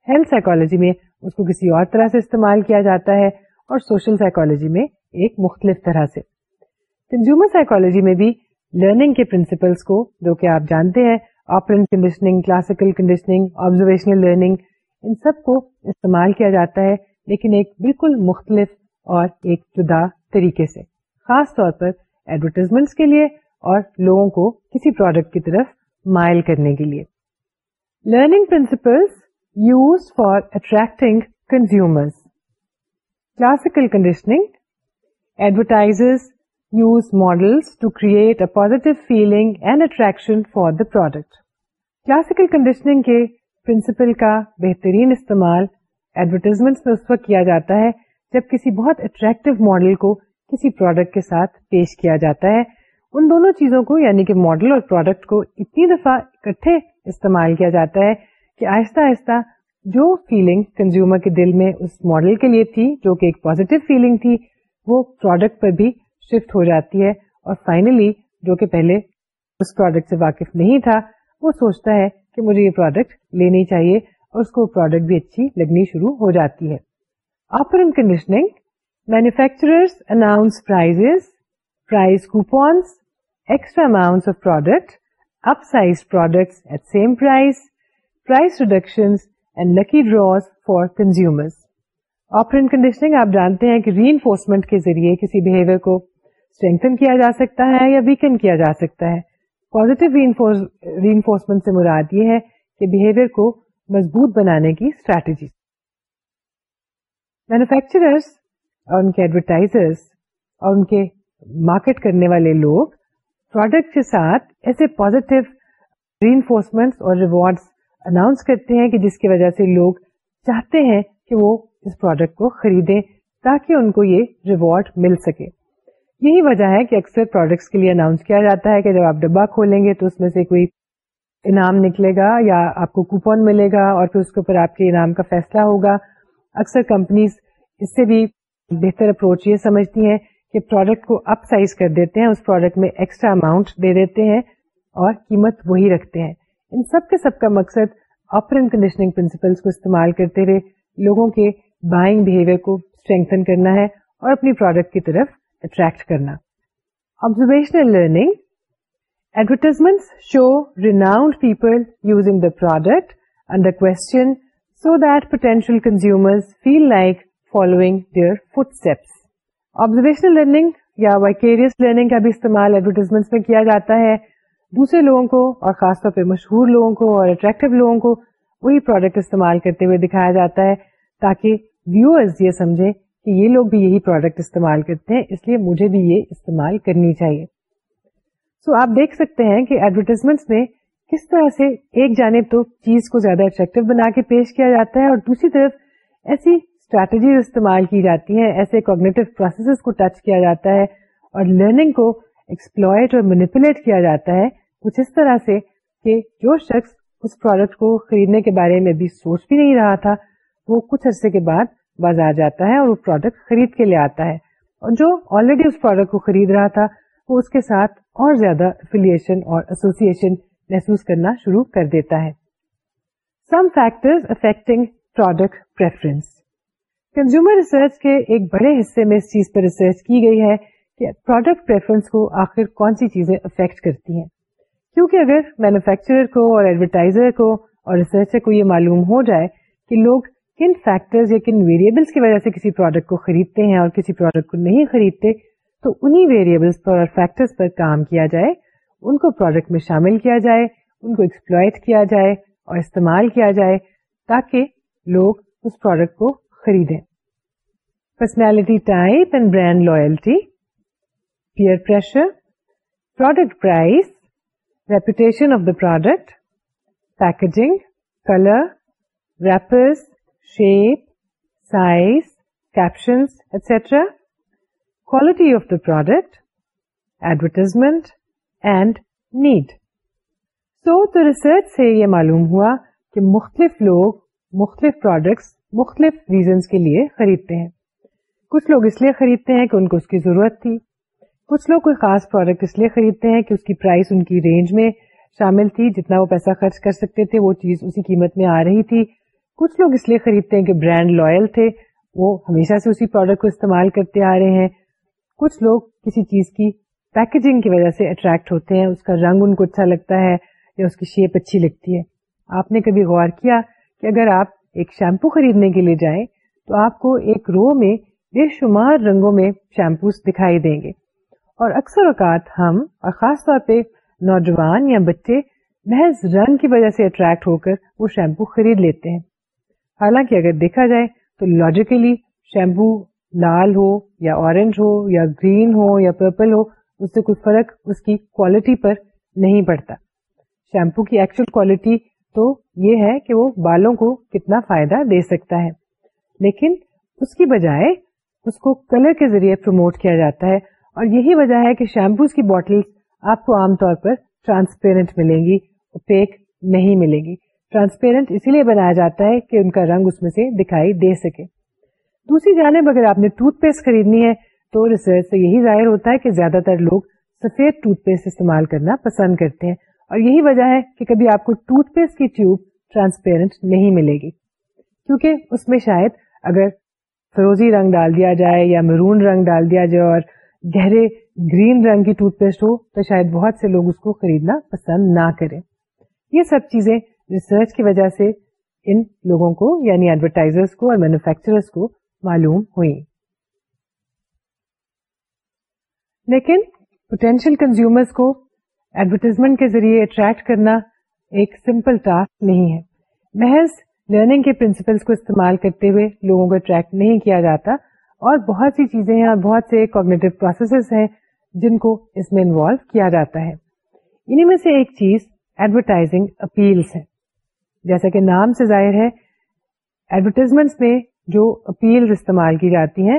ہیلتھ سائیکولوجی میں اس کو کسی اور طرح سے استعمال کیا جاتا ہے اور سوشل سائیکولوجی میں ایک مختلف طرح سے کنزیومر سائیکولوجی میں بھی لرننگ کے پرنسپلس کو جو کہ آپ جانتے ہیں operant conditioning classical conditioning observational learning ان سب کو استعمال کیا جاتا ہے لیکن ایک بالکل مختلف اور ایک جدا طریقے سے خاص طور پر ایڈورٹیزمنٹ کے لیے اور لوگوں کو کسی پروڈکٹ کی طرف مائل کرنے کے لیے learning principles use for attracting consumer conditioning advertise use model positive feeling and attraction for the product classical conditioning کے پرنسپل کا بہترین استعمال ایڈورٹائزمنٹ میں اس وقت کیا جاتا ہے جب کسی بہت اٹریکٹو ماڈل کو کسی پروڈکٹ کے ساتھ پیش کیا جاتا ہے ان دونوں چیزوں کو یعنی کہ ماڈل اور پروڈکٹ کو اتنی دفعہ اکٹھے استعمال کیا جاتا ہے کہ آہستہ آہستہ جو فیلنگ کنزیومر کے دل میں اس ماڈل کے لیے تھی جو کہ ایک پوزیٹو فیلنگ تھی وہ پروڈکٹ پر بھی شفٹ ہو جاتی ہے اور فائنلی جو کہ پہلے اس پروڈکٹ سے واقف نہیں تھا وہ سوچتا ہے کہ مجھے یہ پروڈکٹ لینی چاہیے اور اس کو پروڈکٹ بھی اچھی لگنی شروع ہو جاتی ہے operant in conditioning manufacturers announce prize prize coupons extra amount of product upsize product at same price price reduction consumers آپ کنڈیشنگ آپ جانتے ہیں کہ ری انفورسمنٹ کے ذریعے کسی بہیویئر کو اسٹریگن کیا جا سکتا ہے یا ویکن کیا جا سکتا ہے پوزیٹو ری انفورسمنٹ سے مراد یہ ہے کہ بہیویئر کو مضبوط بنانے کی اسٹریٹجی مینوفیکچررس اور ان کے ایڈورٹائزرس اور ان کے مارکیٹ کرنے والے لوگ پروڈکٹ کے ساتھ ایسے پوزیٹو ری انفورسمنٹ اور ریوارڈس اناؤنس کرتے ہیں کہ جس کی وجہ سے لوگ چاہتے ہیں کہ وہ اس پروڈکٹ کو خریدیں تاکہ ان کو یہ ریوارڈ مل سکے یہی وجہ ہے کہ اکثر پروڈکٹس کے لیے اناؤنس کیا جاتا ہے کہ جب آپ ڈبہ کھولیں گے تو اس میں سے کوئی انعام نکلے گا یا آپ کو کوپن ملے گا اور پھر اس کے اوپر آپ کے انعام کا فیصلہ ہوگا اکثر کمپنیز اس سے بھی بہتر اپروچ یہ سمجھتی ہیں کہ پروڈکٹ کو اپ سائز کر دیتے ہیں اس پروڈکٹ میں ایکسٹرا اماؤنٹ دے دیتے ہیں اور قیمت وہی رکھتے ہیں ان سب کے سب کا مقصد آپرین کنڈیشننگ پرنسپلس کو استعمال کرتے ہوئے لوگوں کے بائنگ بہیویئر کو اسٹرینتھن کرنا ہے اور اپنی پروڈکٹ کی طرف اٹریکٹ کرنا observational learning advertisement show renowned people using the product under question so that potential consumer feel like following their foot steps observational learning یا وائکیریس لرننگ کا بھی استعمال ایڈورٹیزمنٹ میں کیا جاتا ہے دوسرے لوگوں کو اور خاص طور پہ مشہور لوگوں کو اور اٹریکٹو لوگوں کو وہی پروڈکٹ استعمال کرتے ہوئے دکھایا جاتا ہے تاکہ ویورز یہ سمجھے کہ یہ لوگ بھی یہی پروڈکٹ استعمال کرتے ہیں اس لیے مجھے بھی یہ استعمال کرنی چاہیے سو so, آپ دیکھ سکتے ہیں کہ ایڈورٹیزمنٹ میں کس طرح سے ایک جانب تو چیز کو زیادہ اٹریکٹو بنا کے پیش کیا جاتا ہے اور دوسری طرف ایسی اسٹریٹجیز استعمال کی جاتی ہیں ایسے کوگنیٹو پروسیسز کو ٹچ کیا جاتا ہے اور لرننگ کو ایکسپلوئٹ اور مینیپولیٹ کیا جاتا ہے کچھ اس طرح سے کہ جو شخص اس پروڈکٹ کو خریدنے کے بارے میں بھی سوچ بھی نہیں رہا تھا وہ کچھ عرصے کے بعد بازار جاتا ہے اور وہ پروڈکٹ خرید کے لے آتا ہے اور جو آلریڈی اس پروڈکٹ کو خرید رہا تھا وہ اس کے ساتھ اور زیادہ افیلیشن اور ایسوسیشن محسوس کرنا شروع کر دیتا ہے some factor affecting product preference consumer research کے ایک بڑے حصے میں اس چیز پر ریسرچ کی گئی ہے کہ پروڈکٹ پریفرنس کو آخر کون سی چیزیں افیکٹ کرتی ہیں کیونکہ اگر مینوفیکچرر کو اور ایڈورٹائزر کو اور ریسرچر کو یہ معلوم ہو جائے کہ لوگ کن فیکٹر یا کن ویریبلس کی وجہ سے کسی پروڈکٹ کو خریدتے ہیں اور کسی پروڈکٹ کو نہیں خریدتے تو انہی ویریبلس پر اور فیکٹرز پر کام کیا جائے ان کو پروڈکٹ میں شامل کیا جائے ان کو ایکسپلوئٹ کیا جائے اور استعمال کیا جائے تاکہ لوگ اس پروڈکٹ کو خریدیں personality type and brand loyalty peer pressure product price reputation of the product packaging colour wrappers, shape size captions etcetera quality of the product advertisement and need so تو ریسرچ سے یہ معلوم ہوا کہ مختلف لوگ مختلف پروڈکٹس مختلف ریزنس کے لیے خریدتے ہیں کچھ لوگ اس لیے خریدتے ہیں کہ ان کو اس کی ضرورت تھی کچھ لوگ کوئی خاص پروڈکٹ اس لیے خریدتے ہیں کہ اس کی پرائز ان کی رینج میں شامل تھی جتنا وہ پیسہ خرچ کر سکتے تھے وہ چیز اسی قیمت میں آ رہی تھی کچھ لوگ اس لیے خریدتے ہیں کہ برانڈ لوئل تھے وہ ہمیشہ سے اسی پروڈکٹ کو استعمال کرتے آ رہے ہیں کچھ لوگ کسی چیز کی پیکجنگ کی وجہ سے اٹریکٹ ہوتے ہیں اس کا رنگ ان کو اچھا لگتا ہے یا اس کی شیپ اچھی لگتی ہے آپ نے کبھی غور کیا کہ اگر آپ ایک شیمپو خریدنے کے لیے جائیں تو آپ کو ایک رو میں بے شمار رنگوں میں شیمپوز دکھائی دیں گے اور اکثر اوقات ہم اور خاص طور پہ نوجوان یا بچے محض رنگ کی وجہ سے اٹریکٹ ہو کر وہ شیمپو خرید لیتے ہیں حالانکہ اگر دیکھا جائے تو لاجیکلی شیمپو لال ہو یا اورنج ہو یا گرین ہو یا پرپل ہو اس سے کوئی فرق اس کی کوالٹی پر نہیں پڑتا شیمپو کی ایکچوئل کوالٹی تو یہ ہے کہ وہ بالوں کو کتنا فائدہ دے سکتا ہے لیکن اس کی بجائے اس کو کلر کے ذریعے پروموٹ کیا جاتا ہے اور یہی وجہ ہے کہ شیمپوز کی بوٹل آپ کو عام طور پر ٹرانسپیرنٹ ملیں گی نہیں ملے گی ٹرانسپیرنٹ اسی لیے بنایا جاتا ہے کہ ان کا رنگ اس میں سے دکھائی دے سکے دوسری جانب اگر آپ نے ٹوتھ پیسٹ خریدنی ہے تو ریسرچ سے یہی ظاہر ہوتا ہے کہ زیادہ تر لوگ سفید ٹوتھ پیسٹ استعمال کرنا پسند کرتے ہیں اور یہی وجہ ہے کہ کبھی آپ کو ٹوتھ پیسٹ کی ٹیوب ٹرانسپیرنٹ نہیں ملے گی کیونکہ اس میں شاید اگر فروزی رنگ ڈال دیا جائے یا مرون رنگ ڈال دیا جائے اور گہرے گرین رنگ کی ٹوتھ پیسٹ ہو تو شاید بہت سے لوگ اس کو خریدنا پسند نہ کریں یہ سب چیزیں ریسرچ کی وجہ سے ان لوگوں کو یعنی ایڈورٹائزر کو اور مینوفیکچررس کو معلوم ہوئی لیکن پوٹینشیل کنزیومرس کو ایڈورٹیزمنٹ کے ذریعے اٹریکٹ کرنا ایک سمپل ٹاسک نہیں ہے محض لرننگ کے پرنسپلس کو استعمال کرتے ہوئے لوگوں کو اٹریکٹ نہیں کیا جاتا اور بہت سی چیزیں ہیں اور بہت سے کوگنیٹو پروسیسز ہیں جن کو اس میں انوالو کیا جاتا ہے انہیں میں سے ایک چیز ایڈورٹائزنگ اپیلس ہے جیسا کہ نام سے ظاہر ہے ایڈورٹیزمنٹس میں جو اپیل استعمال کی جاتی ہیں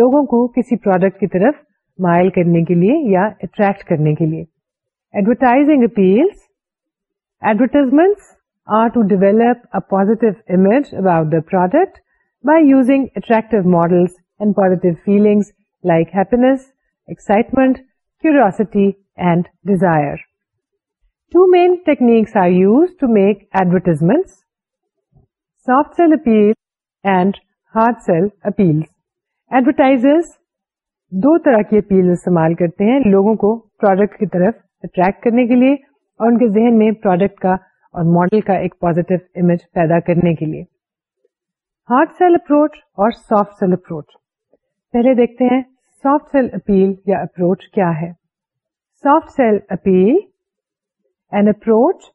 لوگوں کو کسی پروڈکٹ کی طرف مائل کرنے کے لیے یا اٹریکٹ کرنے کے لیے advertising appeals advertisements are to develop a positive image about the product by using attractive models and positive feelings like happiness, excitement curiosity and desire two main techniques are use to make advertisements, soft sell appeal and hard sell appeal advertisers دو طرح کی appeal استعمال کرتے ہیں لوگوں کو product کی طرف attract کرنے کے لیے اور ان کے ذہن میں پروڈکٹ کا اور ماڈل کا ایک پوزیٹو امیج پیدا کرنے کے لیے ہارڈ سیل اپروچ اور سافٹ سیل اپروچ پہلے دیکھتے ہیں سافٹ سیل اپیل یا اپروچ کیا ہے soft sell appeal approach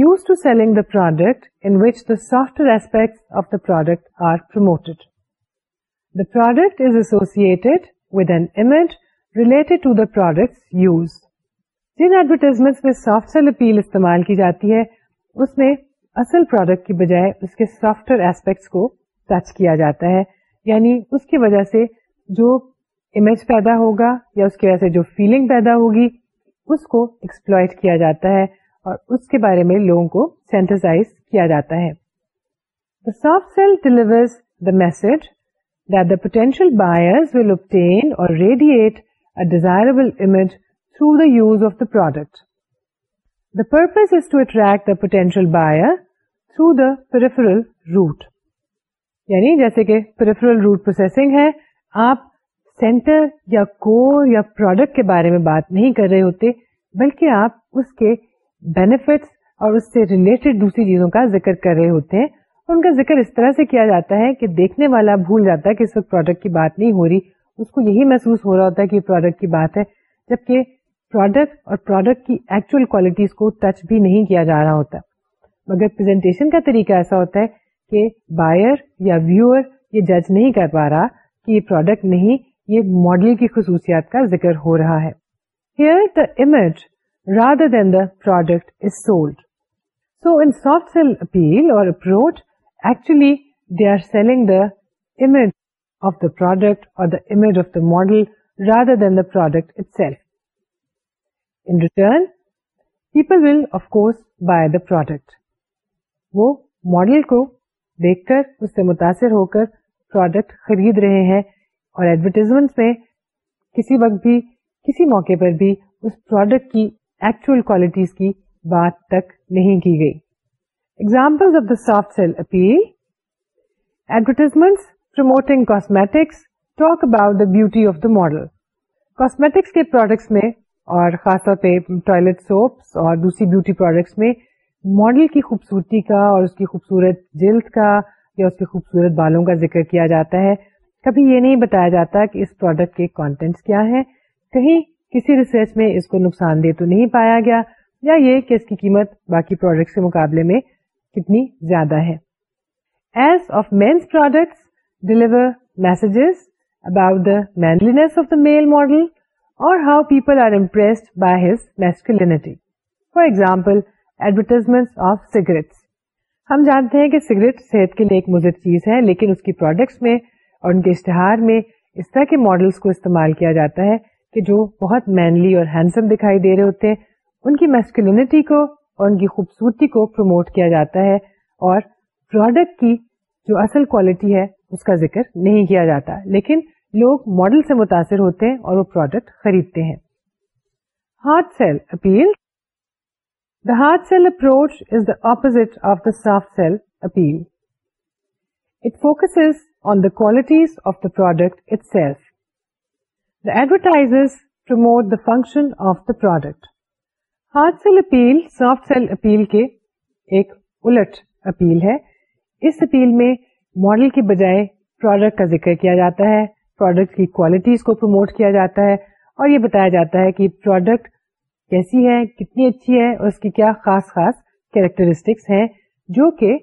use to selling the product in which the aspect of the product are promoted the product is associated with an image related to the product use جن advertisement میں soft sell appeal استعمال کی جاتی ہے اس میں اصل product کی بجائے اس کے سافٹ ویئر ایسپیکٹس کو ٹچ کیا جاتا ہے یعنی اس کی وجہ سے جو امیج پیدا ہوگا یا اس کی وجہ سے جو فیلنگ پیدا ہوگی اس کو ایکسپلوئٹ کیا جاتا ہے اور اس کے بارے میں لوگوں کو سینٹائز کیا جاتا ہے the soft sell deliver the message that the potential buyers will obtain اور radiate a desirable image through the use of the product the purpose is to attract the potential buyer through the peripheral route یعنی جیسے کہ peripheral route processing ہے آپ centre یا کور یا product کے بارے میں بات نہیں کر رہے ہوتے بلکہ آپ اس کے بینیفٹس اور اس سے ریلیٹڈ دوسری چیزوں کا ذکر کر رہے ہوتے ہیں اور ان کا ذکر اس طرح سے کیا جاتا ہے کہ دیکھنے والا بھول جاتا ہے کہ اس وقت پروڈکٹ کی بات نہیں ہو رہی اس کو یہی محسوس ہو رہا ہوتا ہے کہ پروڈکٹ کی بات ہے جبکہ پروڈکٹ اور پروڈکٹ کی ایکچوئل کوالٹیز کو ٹچ بھی نہیں کیا جا رہا ہوتا مگر پرزنٹیشن کا طریقہ ایسا ہوتا ہے کہ بائر یا ویور یہ جج نہیں کر پا رہا یہ پروڈکٹ نہیں یہ ماڈل کی خصوصیات کا ذکر ہو رہا ہے پروڈکٹ اور the image of the model rather than the product itself in return people will of course buy the product وہ ماڈل کو دیکھ کر اس سے متاثر ہو کر پروڈکٹ خرید رہے ہیں اور ایڈورٹیزمنٹ میں کسی وقت بھی کسی موقع پر بھی اس پروڈکٹ کی ایکچوئل کوالٹیز کی بات تک نہیں کی گئی example of the soft sell appeal advertisement promoting cosmetics talk about the beauty of the model cosmetics کے پروڈکٹس میں اور خاص طور پہ ٹوائلٹ سوپس اور دوسری بیوٹی پروڈکٹس میں ماڈل کی خوبصورتی کا اور اس کی خوبصورت جلد کا اس کے خوبصورت بالوں کا ذکر کیا جاتا ہے کبھی یہ نہیں بتایا جاتا کہ اس پروڈکٹ کے کانٹینٹس کیا ہیں کہیں کسی ریسرچ میں اس کو نقصان دہ تو نہیں پایا گیا یا یہ کہ اس کی قیمت باقی پروڈکٹس کے مقابلے میں کتنی زیادہ ہے as of men's products deliver messages about the manliness of the male model اور how people are impress by his masculinity for example advertisement of cigarettes ہم جانتے ہیں کہ سگریٹ صحت کے لیے ایک مضر چیز ہے لیکن اس کی پروڈکٹس میں اور ان کے اشتہار میں اس طرح کے ماڈلس کو استعمال کیا جاتا ہے کہ جو بہت مینلی اور ہینڈسم دکھائی دے رہے ہوتے ہیں ان کی میسکولینٹی کو اور ان کی خوبصورتی کو پروموٹ کیا جاتا ہے اور پروڈکٹ کی جو اصل کوالٹی ہے اس کا ذکر نہیں کیا جاتا لیکن لوگ ماڈل سے متاثر ہوتے ہیں اور وہ پروڈکٹ خریدتے ہیں hard sell appeal the hard sell approach is the opposite of the soft sell appeal it focuses on the qualities of the product itself the advertise per function of the product hard sell appeal soft sell appeal کے ایک الٹ appeal ہے اس appeal میں model کے بجائے product کا ذکر کیا جاتا ہے پروڈکٹ کی کوالٹیز کو پروموٹ کیا جاتا ہے اور یہ بتایا جاتا ہے کہ پروڈکٹ کیسی ہے کتنی اچھی ہے اور اس کی کیا خاص خاص کیریکٹرسٹکس ہیں جو کہ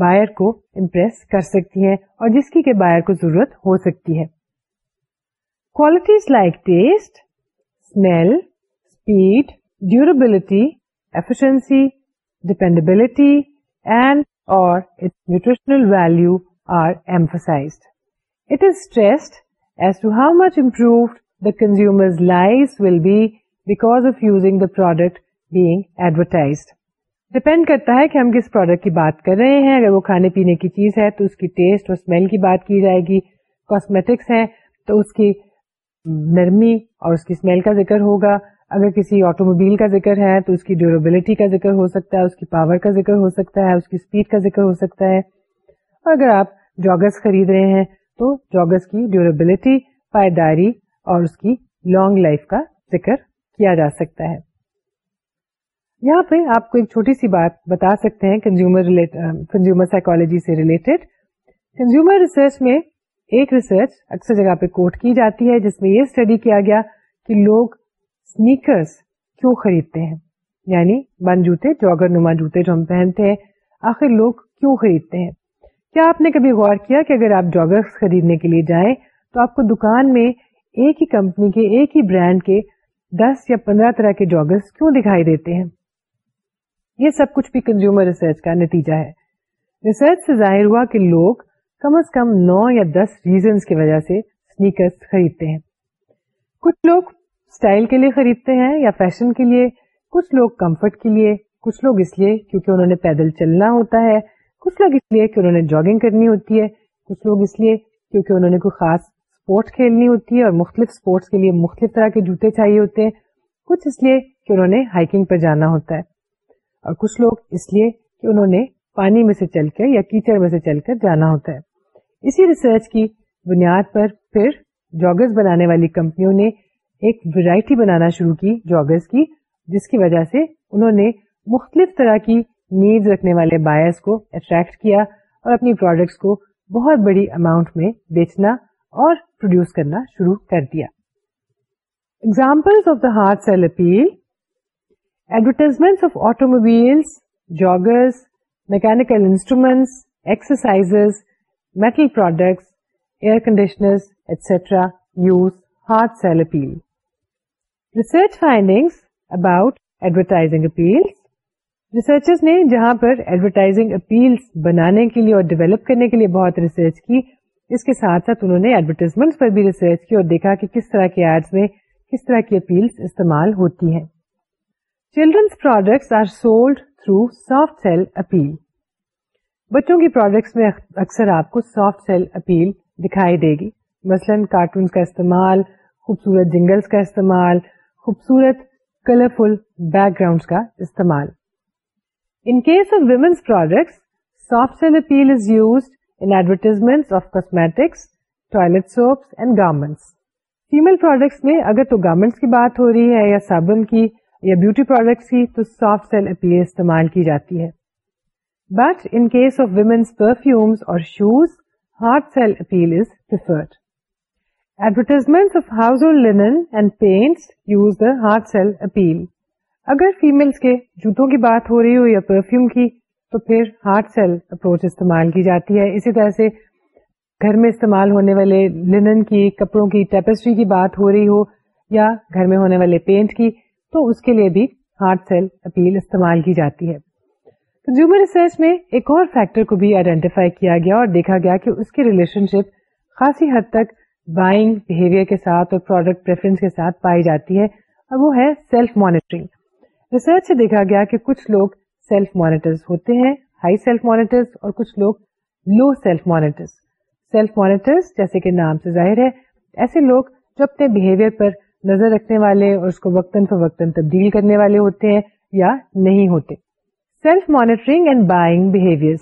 بائر کو امپریس کر سکتی ہیں اور جس کی کہ بائر کو ضرورت ہو سکتی ہے qualities like taste smell speed durability efficiency dependability and اور nutritional value are emphasize stressed as to how much the consumer life will be because of using the product being advertised. Depend کرتا ہے کہ ہم کس product کی بات کر رہے ہیں اگر وہ کھانے پینے کی چیز ہے تو اس کی ٹیسٹ اور اسمیل کی بات کی جائے گی کاسمیٹکس ہے تو اس کی نرمی اور اس کی اسمیل کا ذکر ہوگا اگر کسی آٹو موبائل کا ذکر ہے تو اس کی ڈیوریبلٹی کا ذکر ہو سکتا ہے اس کی پاور کا ذکر ہو سکتا ہے اس کی اسپیڈ کا ذکر ہو سکتا ہے اگر آپ جاگس خرید رہے ہیں تو جاگس کی ڈیوریبلٹی پائیداری اور اس کی لانگ لائف کا ذکر کیا جا سکتا ہے یہاں پہ آپ کو ایک چھوٹی سی بات بتا سکتے ہیں کنزیومر کنزیومر سائیکولوجی سے ریلیٹڈ کنزیومر ریسرچ میں ایک ریسرچ اکثر جگہ پہ کوٹ کی جاتی ہے جس میں یہ اسٹڈی کیا گیا کہ لوگ کیوں خریدتے ہیں یعنی جوتے جوگر نما جوتے جو ہم پہنتے ہیں آخر لوگ کیوں خریدتے ہیں کیا آپ نے کبھی غور کیا کہ اگر آپ جاگرس خریدنے کے لیے جائیں تو آپ کو دکان میں ایک ہی کمپنی کے ایک ہی برانڈ کے دس یا پندرہ طرح کے جاگرس کیوں دکھائی دیتے ہیں یہ سب کچھ بھی کنزیومر ریسرچ کا نتیجہ ہے ریسرچ سے ظاہر ہوا کہ لوگ کم از کم نو یا دس کی وجہ سے خریدتے ہیں کچھ لوگ اسٹائل کے لیے خریدتے ہیں یا فیشن کے لیے کچھ لوگ کمفرٹ کے لیے کچھ لوگ اس لیے کیونکہ انہوں نے پیدل چلنا ہوتا ہے کچھ لوگ اس لیے کہ انہوں نے جاگنگ کرنی ہوتی ہے کچھ لوگ اس لیے کیونکہ انہوں نے کوئی خاص کھیلنی ہوتی ہے اور مختلف اسپورٹس کے لیے مختلف طرح کے جوتے چاہیے ہوتے ہیں کچھ اس لیے کہ انہوں نے ہائکنگ پر جانا ہوتا ہے اور کچھ لوگ اس لیے کہ انہوں نے پانی میں سے چل کر یا کیچڑ میں سے چل کر جانا ہوتا ہے اسی ریسرچ کی بنیاد پر پھر جاگرز بنانے والی کمپنیوں نے ایک ویرائٹی بنانا شروع کی جاگرز کی جس کی وجہ سے انہوں نے مختلف طرح کی نیڈ رکھنے والے بائرس کو اٹریکٹ کیا اور اپنی پروڈکٹس کو بہت بڑی اماؤنٹ میں بیچنا اور پروڈیوس کرنا شروع کر دیا example of the hard sell appeal advertisement of automobiles joggers mechanical instruments exercise metal products air conditioner etcetera use hard sell appeal research finding about advertising appeal researchers نے جہاں پر ایڈورٹائزنگ اپیلس بنانے کے لیے اور ڈیولپ کرنے کے لیے بہت ریسرچ کی اس کے ساتھ ساتھ انہوں نے ایڈورٹیزمنٹ پر بھی ریسرچ کی اور دیکھا کہ کس طرح کے ایڈ میں کس طرح کی اپیل استعمال ہوتی ہیں children's products are sold through soft sell appeal بچوں کی پروڈکٹس میں اکثر آپ کو سافٹ سیل اپیل دکھائی دے گی مثلاً کارٹونس کا استعمال خوبصورت جنگلس کا استعمال خوبصورت کلرفل بیک گراؤنڈ کا استعمال in case of women's products soft sell appeal is use toilet soaps and garments female products میں اگر تو گارمنٹس کی بات ہو رہی ہے یا سابن کی یا بیوٹی پروڈکٹس کی تو سافٹ سیل اپیل استعمال کی جاتی ہے but in case of women's perfume اور shoes hard sell appeal is advertisement of ہاؤزونٹ use hard sell appeal اگر فیمل کے جوتوں کی بات ہو رہی ہو یا پرفیوم کی تو پھر ہارڈ سیل اپروچ استعمال کی جاتی ہے اسی طرح سے گھر میں استعمال ہونے والے لنن کی کپڑوں کی ٹیپسٹری کی بات ہو رہی ہو یا گھر میں ہونے والے پینٹ کی تو اس کے لیے بھی ہارڈ سیل اپیل استعمال کی جاتی ہے کنزیومر ریسرچ میں ایک اور فیکٹر کو بھی آئیڈینٹیفائی کیا گیا اور دیکھا گیا کہ اس کی ریلیشن شپ خاصی حد تک بائنگ بہیویئر کے ساتھ اور پروڈکٹ پریفرنس کے ساتھ پائی جاتی ہے اور وہ ہے سیلف مانیٹرنگ ریسرچ سے دیکھا گیا کہ کچھ لوگ سیلف مانیٹرز ہوتے ہیں ہائی سیلف مانیٹرز اور کچھ لوگ low self monitors self monitors جیسے کہ نام سے ظاہر ہے ایسے لوگ جو اپنے بہیویئر پر نظر رکھنے والے اور اس کو وقتاً فوقتاً تبدیل کرنے والے ہوتے ہیں یا نہیں ہوتے self monitoring and buying behaviour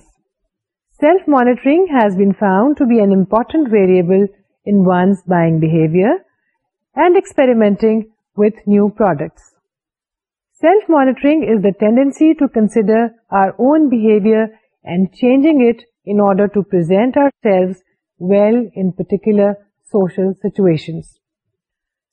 self monitoring has been found to be an important variable in buying behaviour and experimenting with new products self monitoring is the tendency to consider our own behaviour and changing it in order to present our well in particular social situation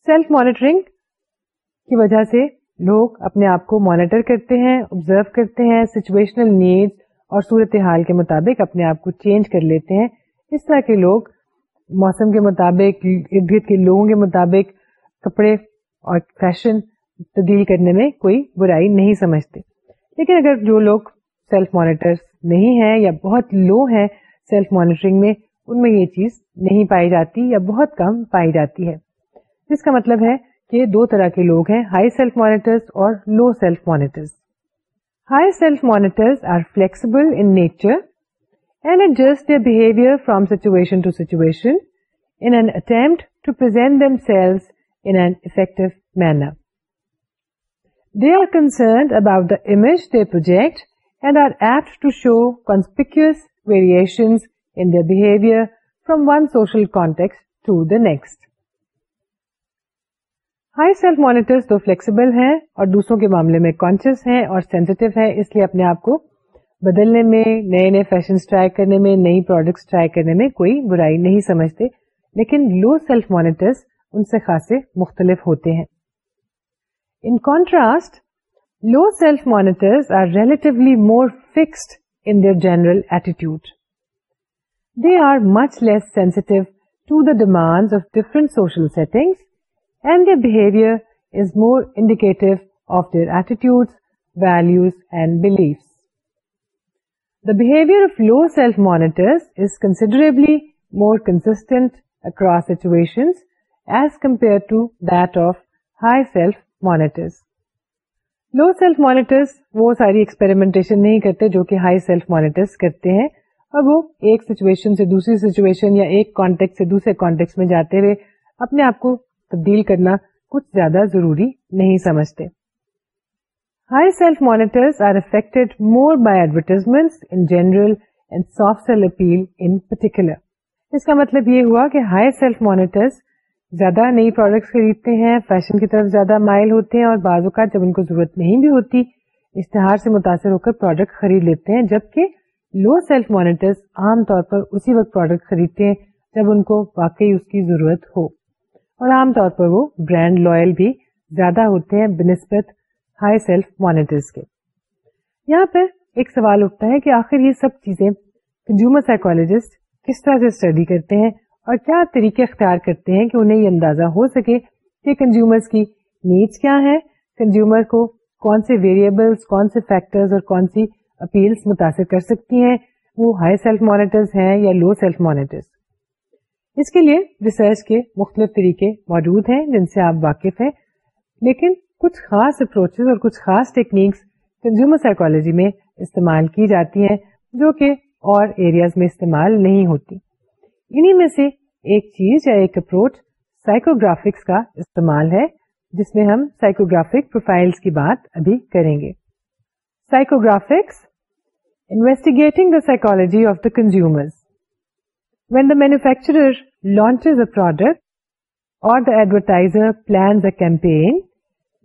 self monitoring کی وجہ سے لوگ اپنے آپ کو monitor کرتے ہیں observe کرتے ہیں سچویشنل نیڈس اور صورتحال کے مطابق اپنے آپ کو چینج کر لیتے ہیں اس طرح کے لوگ موسم کے مطابق ارد گرد کے لوگوں کے مطابق کپڑے اور فیشن تبدیل کرنے میں کوئی برائی نہیں سمجھتے لیکن اگر جو لوگ سیلف مانیٹر نہیں ہیں یا بہت لو ہیں سیلف مانیٹرنگ میں ان میں یہ چیز نہیں پائی جاتی یا بہت کم پائی جاتی ہے جس کا مطلب ہے کہ دو طرح کے لوگ ہیں ہائی سیلف مانیٹرس اور low self monitors high self monitors are flexible in nature and adjust behaviour from situation they are concerned about the image they project and are apt to show conspicuous variation from one social context high self monitor do flexible ہیں اور دوسروں کے معاملے میں conscious ہیں اور sensitive ہے اس لیے اپنے آپ کو بدلنے میں نئے نئے فیشنس ٹرائی کرنے میں نئی پروڈکٹس ٹرائی کرنے میں کوئی برائی نہیں سمجھتے لیکن لو سیلف مانیٹرس ان سے خاصے مختلف ہوتے ہیں In contrast, low self-monitors are relatively more fixed in their general attitude. They are much less sensitive to the demands of different social settings, and their behavior is more indicative of their attitudes, values, and beliefs. The behavior of low self-monitors is considerably more consistent across situations as compared to that of high self-monitors. Monitors low self monitors وہ ساری experimentation نہیں کرتے جو کہ high self monitors کرتے ہیں اور وہ ایک سچویشن سے دوسری سچویشن یا ایک کانٹیکٹ سے دوسرے کانٹیکٹ میں جاتے ہوئے اپنے آپ کو تبدیل کرنا کچھ زیادہ ضروری نہیں سمجھتے high self monitors are more by advertisement in general and soft sell appeal in particular اس کا مطلب یہ ہوا کہ ہائی سیلف مانیٹرز زیادہ نئی پروڈکٹس خریدتے ہیں فیشن کی طرف زیادہ مائل ہوتے ہیں اور بعض اوقات جب ان کو ضرورت نہیں بھی ہوتی اشتہار سے متاثر ہو کر پروڈکٹ خرید لیتے ہیں جبکہ لو سیلف مانیٹر خریدتے ہیں جب ان کو واقعی اس کی ضرورت ہو اور عام طور پر وہ برانڈ لوئل بھی زیادہ ہوتے ہیں بنسبت ہائی سیلف کے یہاں پر ایک سوال اٹھتا ہے کہ آخر یہ سب چیزیں کنزیومر سائیکولوجسٹ کس طرح سے اسٹڈی کرتے ہیں اور کیا طریقے اختیار کرتے ہیں کہ انہیں یہ اندازہ ہو سکے کہ کنزیومر کی نیڈس کیا ہیں کنزیومر کو کون سے ویریبلس کون سے فیکٹر اور کون سی اپیلس متاثر کر سکتی ہیں وہ ہائی سیلف مانیٹرز ہیں یا لو سیلف مانیٹرز اس کے لیے ریسرچ کے مختلف طریقے موجود ہیں جن سے آپ واقف ہیں لیکن کچھ خاص اپروچز اور کچھ خاص ٹیکنیکس کنزیومر سائیکولوجی میں استعمال کی جاتی ہیں جو کہ اور ایریاز میں استعمال نہیں ہوتی انہی میں سے ایک چیز یا ایک اپروچ سائیکوگرافکس کا استعمال ہے جس میں ہم سائیکوگرافک پروفائلز کی بات ابھی کریں گے psychographics investigating the psychology of the consumer when the manufacturer launches a product اور the advertiser plans a campaign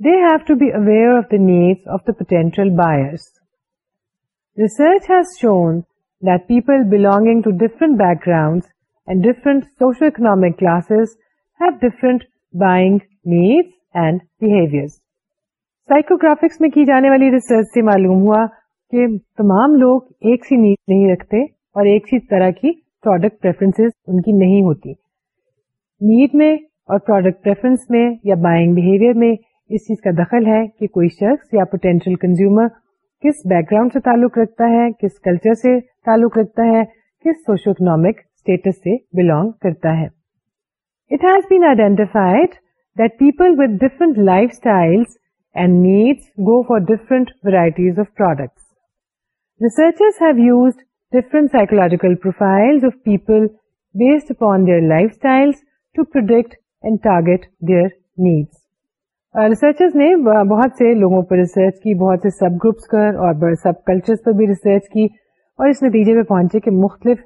they have to be aware of the need of the potential buyers research has shown that people belonging to different backgrounds and different socio economic classes needs and behaviour psychographics میں کی جانے والی research سے معلوم ہوا کہ تمام لوگ ایک سی نیڈ نہیں رکھتے اور ایک سی طرح کی پروڈکٹ پریفرنس ان کی نہیں ہوتی نیڈ میں اور پروڈکٹ پریفرنس میں یا بائنگ بہیویئر میں اس چیز کا دخل ہے کہ کوئی شخص یا پوٹینشیل کنزیومر کس بیک گراؤنڈ سے تعلق رکھتا ہے کس کلچر سے تعلق رکھتا ہے کس سوشو اکنامک اسٹیٹس سے بلونگ کرتا ہے it has been identified that people with different life style and needs go for different varieties of products researchers have used different psychological profile of people based upon their life style to product and target their needs researchers نے بہت سے لوگوں پر research کی بہت سے سب groups پر اور سب culture پر بھی research کی اور اس نتیجے پہ پہنچے کہ مختلف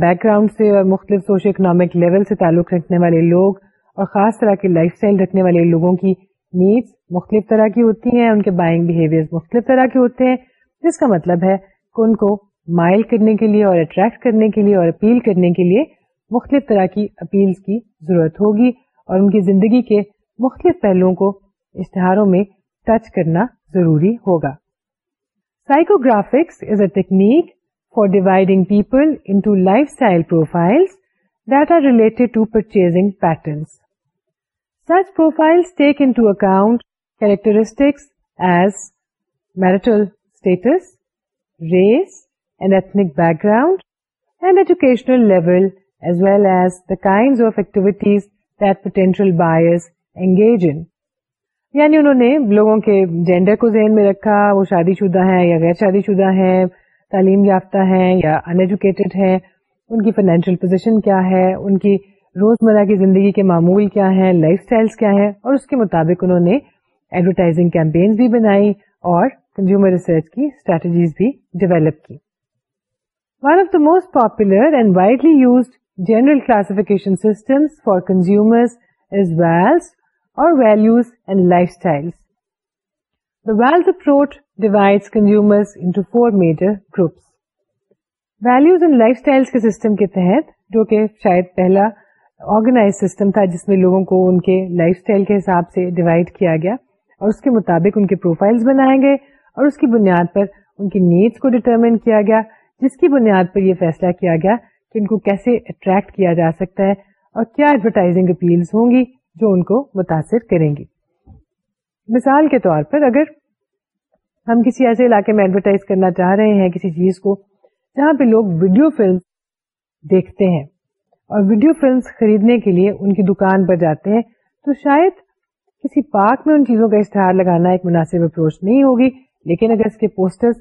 بیک گراؤنڈ سے اور مختلف سوشو اکنامک لیول سے تعلق رکھنے والے لوگ اور خاص طرح کے لائف اسٹائل رکھنے والے لوگوں کی نیڈس مختلف طرح کی ہوتی ہیں ان کے بائنگ بیہیویئر مختلف طرح کے ہوتے ہیں جس کا مطلب ہے کہ ان کو مائل کرنے کے لیے اور اٹریکٹ کرنے کے لیے اور اپیل کرنے کے لیے مختلف طرح کی اپیلز کی ضرورت ہوگی اور ان کی زندگی کے مختلف پہلوؤں کو اشتہاروں میں ٹچ کرنا ضروری ہوگا psychographics is a technique for dividing people into lifestyle profiles that are related to purchasing patterns. Such profiles take into account characteristics as marital status, race and ethnic background and educational level as well as the kinds of activities that potential buyers engage in. یعنی انہوں نے لوگوں کے gender کو ذہن میں رکھا وہ شادی شدہ ہیں یا غیر شادی شدہ ہیں تعلیم یافتہ ہیں یا ان ایجوکیٹڈ ہیں ان کی فائنینشیل پوزیشن کیا ہے ان کی روزمرہ کی زندگی کے معمول کیا ہیں لائف اسٹائل کیا ہیں اور اس کے مطابق انہوں نے ایڈورٹائزنگ کیمپین بھی بنائی اور کنزیومر ریسرچ کی اسٹریٹجیز بھی ڈیولپ کی one of the most popular and widely used general classification system for consumer values and life style the VALS approach divide four groups groups. And life style کے system کے تحت جو کہ شاید پہلا آرگنائز سسٹم تھا جس میں لوگوں کو ان کے لائف اسٹائل کے حساب سے ڈیوائڈ کیا گیا اور اس کے مطابق ان کے پروفائلس بنائے گئے اور اس کی بنیاد پر ان کی نیڈس کو ڈٹرمن کیا گیا جس کی بنیاد پر یہ فیصلہ کیا گیا کہ ان کو کیسے اٹریکٹ کیا جا سکتا ہے اور کیا ایڈورٹائزنگ اپیلس ہوں گی جو ان کو متاثر کریں گی مثال کے طور پر اگر ہم کسی ایسے علاقے میں ایڈورٹائز کرنا چاہ رہے ہیں کسی چیز کو جہاں پہ لوگ ویڈیو فلم دیکھتے ہیں اور ویڈیو فلمس خریدنے کے لیے ان کی دکان پر جاتے ہیں تو شاید کسی پارک میں ان چیزوں کا اشتہار لگانا ایک مناسب اپروچ نہیں ہوگی لیکن اگر اس کے پوسٹرز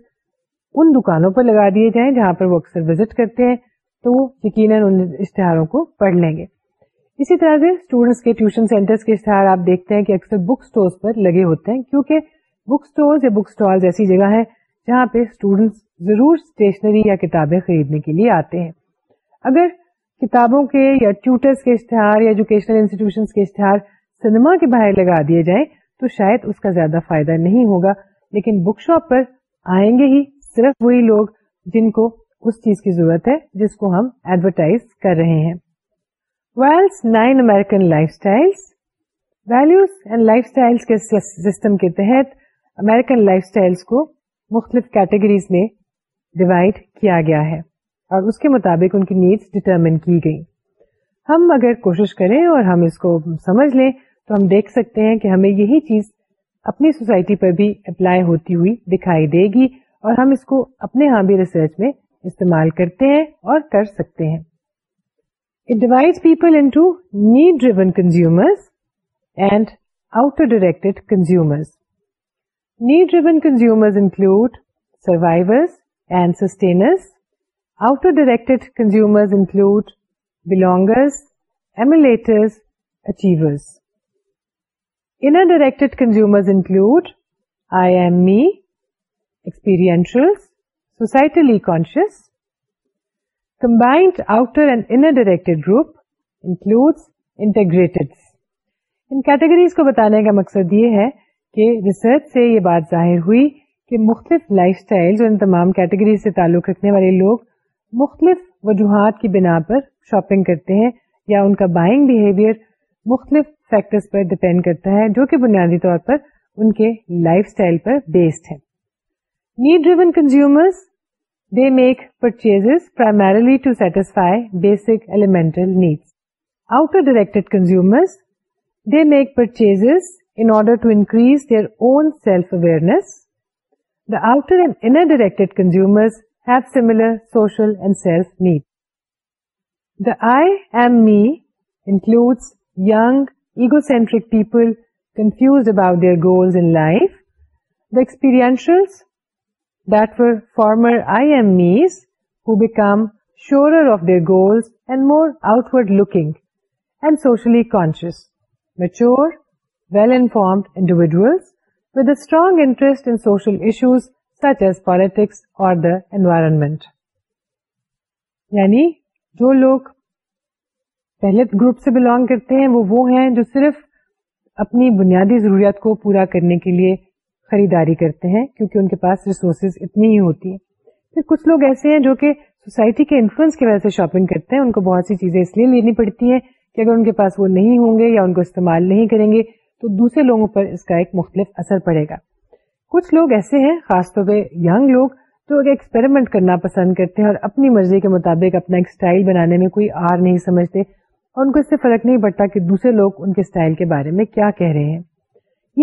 ان دکانوں پر لگا دیے جائیں جہاں پر وہ اکثر وزٹ کرتے ہیں تو وہ یقیناً ان اشتہاروں کو پڑھ لیں گے اسی طرح سے اسٹوڈینٹس کے ٹیوشن سینٹرز کے اشتہار آپ دیکھتے ہیں کہ اکثر بک اسٹور پر لگے ہوتے ہیں کیونکہ بک اسٹور یا بک اسٹال ایسی جگہ ہے جہاں پہ اسٹوڈینٹس ضرور اسٹیشنری یا کتابیں خریدنے کے لیے آتے ہیں اگر کتابوں کے یا ٹیوٹرس کے اشتہار یا ایجوکیشنل انسٹیٹیوشن کے اشتہار سنیما کے باہر لگا دیے جائیں تو شاید اس کا زیادہ فائدہ نہیں ہوگا لیکن بک شاپ پر آئیں گے ہی صرف وہی لوگ جن کو اس چیز کی ضرورت ہے جس کو ہم ایڈورٹائز کر رہے ہیں VALS nine American life life style style values and کے سسٹم کے تحت امیرکن لائف اسٹائل کو مختلف کیٹیگریز میں ڈیوائڈ کیا گیا ہے اور اس کے مطابق ان کی نیڈس ڈیٹرمن کی گئی ہم اگر کوشش کریں اور ہم اس کو سمجھ لیں تو ہم دیکھ سکتے ہیں کہ ہمیں یہی چیز اپنی سوسائٹی پر بھی اپلائی ہوتی ہوئی دکھائی دے گی اور ہم اس کو اپنے ہاں بھی ریسرچ میں استعمال کرتے ہیں اور کر سکتے ہیں consumers and outer direct consumers need driven consumer include survivors and sustainers outer direct consumer include belongers emulator inner directed consumer include I am experiential societally conscious combined outer and inner group includes inner in categories کو بتانے کا مقصد یہ ہے کہ research سے یہ بات ظاہر ہوئی کہ مختلف لائف اسٹائل اور ان تمام کیٹیگریز سے تعلق رکھنے والے لوگ مختلف وجوہات کی بنا پر شاپنگ کرتے ہیں یا ان کا بائنگ بہیویئر مختلف فیکٹرز پر ڈپینڈ کرتا ہے جو کہ بنیادی طور پر ان کے لائف اسٹائل پر بیسڈ ہے need driven consumers they make purchase primarily to satisfy basic elemental needs outer direct consumers they make purchase in order to increase their own self-awareness. The outer and inner-directed consumers have similar social and self-needs. The I am me includes young, egocentric people confused about their goals in life. The experientials, that were former I am me's who become surer of their goals and more outward looking and socially conscious, mature well inform individuals with a strong interest in social issues such as politics اور environment یعنی جو لوگ پہلے group سے belong کرتے ہیں وہ ہیں جو صرف اپنی بنیادی ضروریات کو پورا کرنے کے لیے خریداری کرتے ہیں کیونکہ ان کے پاس ریسورسز اتنی ہی ہوتی ہیں پھر کچھ لوگ ایسے ہیں جو کہ سوسائٹی کے انفلوئنس کی وجہ سے شاپنگ کرتے ہیں ان کو بہت سی چیزیں اس لیے لینی پڑتی ہیں کہ اگر ان کے پاس وہ نہیں ہوں گے یا ان کو استعمال نہیں کریں گے تو دوسرے لوگوں پر اس کا ایک مختلف اثر پڑے گا کچھ لوگ ایسے ہیں خاص طور پہ یگ لوگ جو ایکسپیریمنٹ کرنا پسند کرتے ہیں اور اپنی مرضی کے مطابق اپنا ایک اسٹائل بنانے میں کوئی آر نہیں سمجھتے اور ان کو اس سے فرق نہیں پڑتا کہ دوسرے لوگ ان کے اسٹائل کے بارے میں کیا کہہ رہے ہیں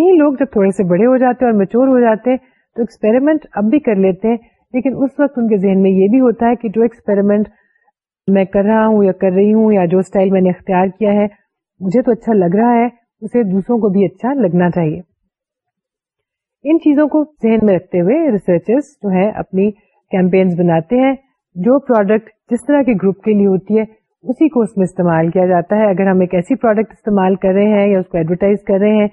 یہی لوگ جب تھوڑے سے بڑے ہو جاتے ہیں اور میچور ہو جاتے ہیں تو ایکسپیریمنٹ اب بھی کر لیتے ہیں لیکن اس وقت ان کے ذہن میں یہ بھی ہوتا ہے کہ جو ایکسپیریمنٹ میں کر رہا ہوں یا کر رہی ہوں یا جو اسٹائل میں نے اختیار کیا ہے مجھے تو اچھا لگ رہا ہے اسے دوسروں کو بھی اچھا لگنا چاہیے ان چیزوں کو ذہن میں رکھتے ہوئے ریسرچرس جو ہے اپنی کیمپینس بناتے ہیں جو پروڈکٹ جس طرح کے گروپ کے لیے ہوتی ہے اسی کو اس میں استعمال کیا جاتا ہے اگر ہم ایک ایسی پروڈکٹ استعمال کر رہے ہیں یا اس کو ایڈورٹائز کر رہے ہیں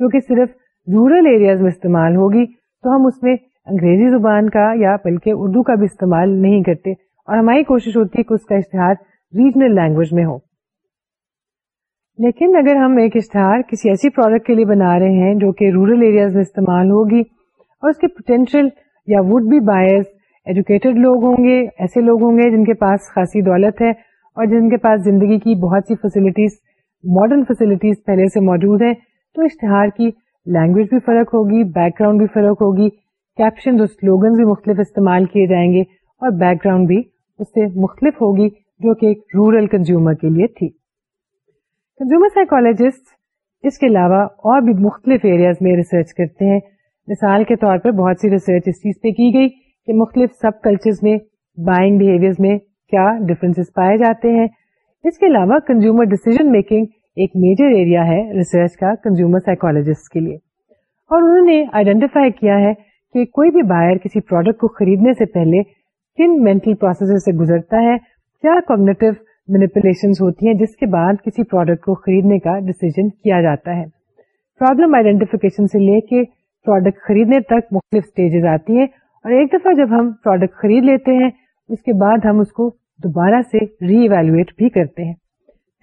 جو کہ صرف رورل ایریاز میں استعمال ہوگی تو ہم اس میں انگریزی زبان کا یا بلکہ اردو کا بھی استعمال نہیں کرتے اور ہماری کوشش ہوتی ہے کہ اس کا اشتہار ریجنل لینگویج میں ہو لیکن اگر ہم ایک اشتہار کسی ایسی پروڈکٹ کے لیے بنا رہے ہیں جو کہ رورل ایریاز میں استعمال ہوگی اور اس کے پوٹینشیل یا ووڈ بی بایز ایجوکیٹڈ لوگ ہوں گے ایسے لوگ ہوں گے جن کے پاس خاصی دولت ہے اور جن کے پاس زندگی کی بہت سی فیسلٹیز ماڈرن فیسلٹیز پہلے سے موجود ہیں تو اشتہار کی لینگویج بھی فرق ہوگی بیک گراؤنڈ بھی فرق ہوگی کیپشن اور سلوگنز بھی مختلف استعمال کیے جائیں گے اور بیک گراؤنڈ بھی اس سے مختلف ہوگی جو کہ ایک رورل کنزیومر کے لیے تھی کنزیومر سائیکولوجسٹ اس کے علاوہ اور بھی مختلف ایریاز میں ریسرچ کرتے ہیں مثال کے طور پر بہت سی ریسرچ اس چیز پہ کی گئی کہ مختلف سب کلچر ہیں اس کے علاوہ کنزیومر ڈیسیزن میکنگ ایک میجر ایریا ہے ریسرچ کا کنزیومر سائیکولوجسٹ کے لیے اور انہوں نے آئیڈینٹیفائی کیا ہے کہ کوئی بھی بائر کسی پروڈکٹ کو خریدنے سے پہلے کن مینٹل پروسیس سے گزرتا ہے کیا کوگنیٹو مینپولیشن ہوتی ہیں جس کے بعد کسی پروڈکٹ کو خریدنے کا ڈیسیزن کیا جاتا ہے پرابلم سے لے کے پروڈکٹ خریدنے تک مختلف اسٹیجز آتی ہیں اور ایک دفعہ جب ہم پروڈکٹ خرید لیتے ہیں اس کے بعد ہم اس کو دوبارہ سے ری ایویلویٹ بھی کرتے ہیں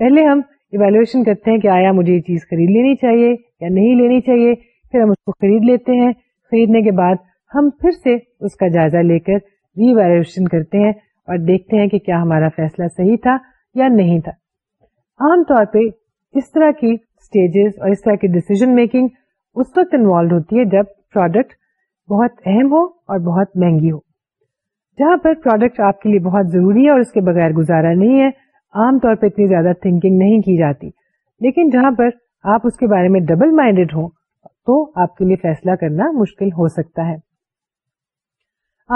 پہلے ہم ایویلویشن کرتے ہیں کہ آیا مجھے یہ چیز خرید لینی چاہیے یا نہیں لینی چاہیے پھر ہم اس کو خرید لیتے ہیں خریدنے کے بعد ہم پھر سے اس کا جائزہ لے کر ری ایویلویشن کرتے ہیں اور دیکھتے ہیں کہ کیا ہمارا فیصلہ صحیح تھا یا نہیں تھا عام طور پہ اس طرح کی اسٹیجز اور اس طرح کی ڈیسیزن میکنگ اس وقت انوالو ہوتی ہے جب پروڈکٹ بہت اہم ہو اور بہت مہنگی ہو جہاں پر پروڈکٹ آپ کے لیے بہت ضروری ہے اور اس کے بغیر گزارا نہیں ہے عام طور پہ اتنی زیادہ تھنکنگ نہیں کی جاتی لیکن جہاں پر آپ اس کے بارے میں ڈبل مائنڈیڈ ہو تو آپ کے لیے فیصلہ کرنا مشکل ہو سکتا ہے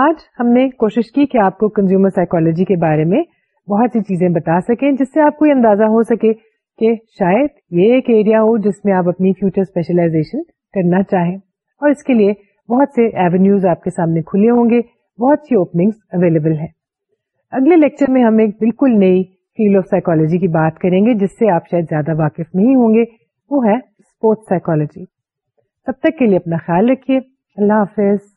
آج ہم نے کوشش کی کہ آپ کو کنزیومر سائیکولوجی کے بارے میں بہت سی چیزیں بتا سکیں جس سے آپ کو یہ اندازہ ہو سکے کہ شاید یہ ایک ایریا ہو جس میں آپ اپنی فیوچر اسپیشلائزیشن کرنا چاہیں اور اس کے لیے بہت سے ایوینیوز آپ کے سامنے کھلے ہوں گے بہت سی اوپننگ اویلیبل ہے اگلے لیکچر میں ہم ایک بالکل نئی فیلڈ آف سائیکولوجی کی بات کریں گے جس سے آپ شاید زیادہ واقف نہیں ہوں گے وہ ہے اسپورٹس سائیکولوجی تب تک کے لیے اپنا خیال رکھیے اللہ حافظ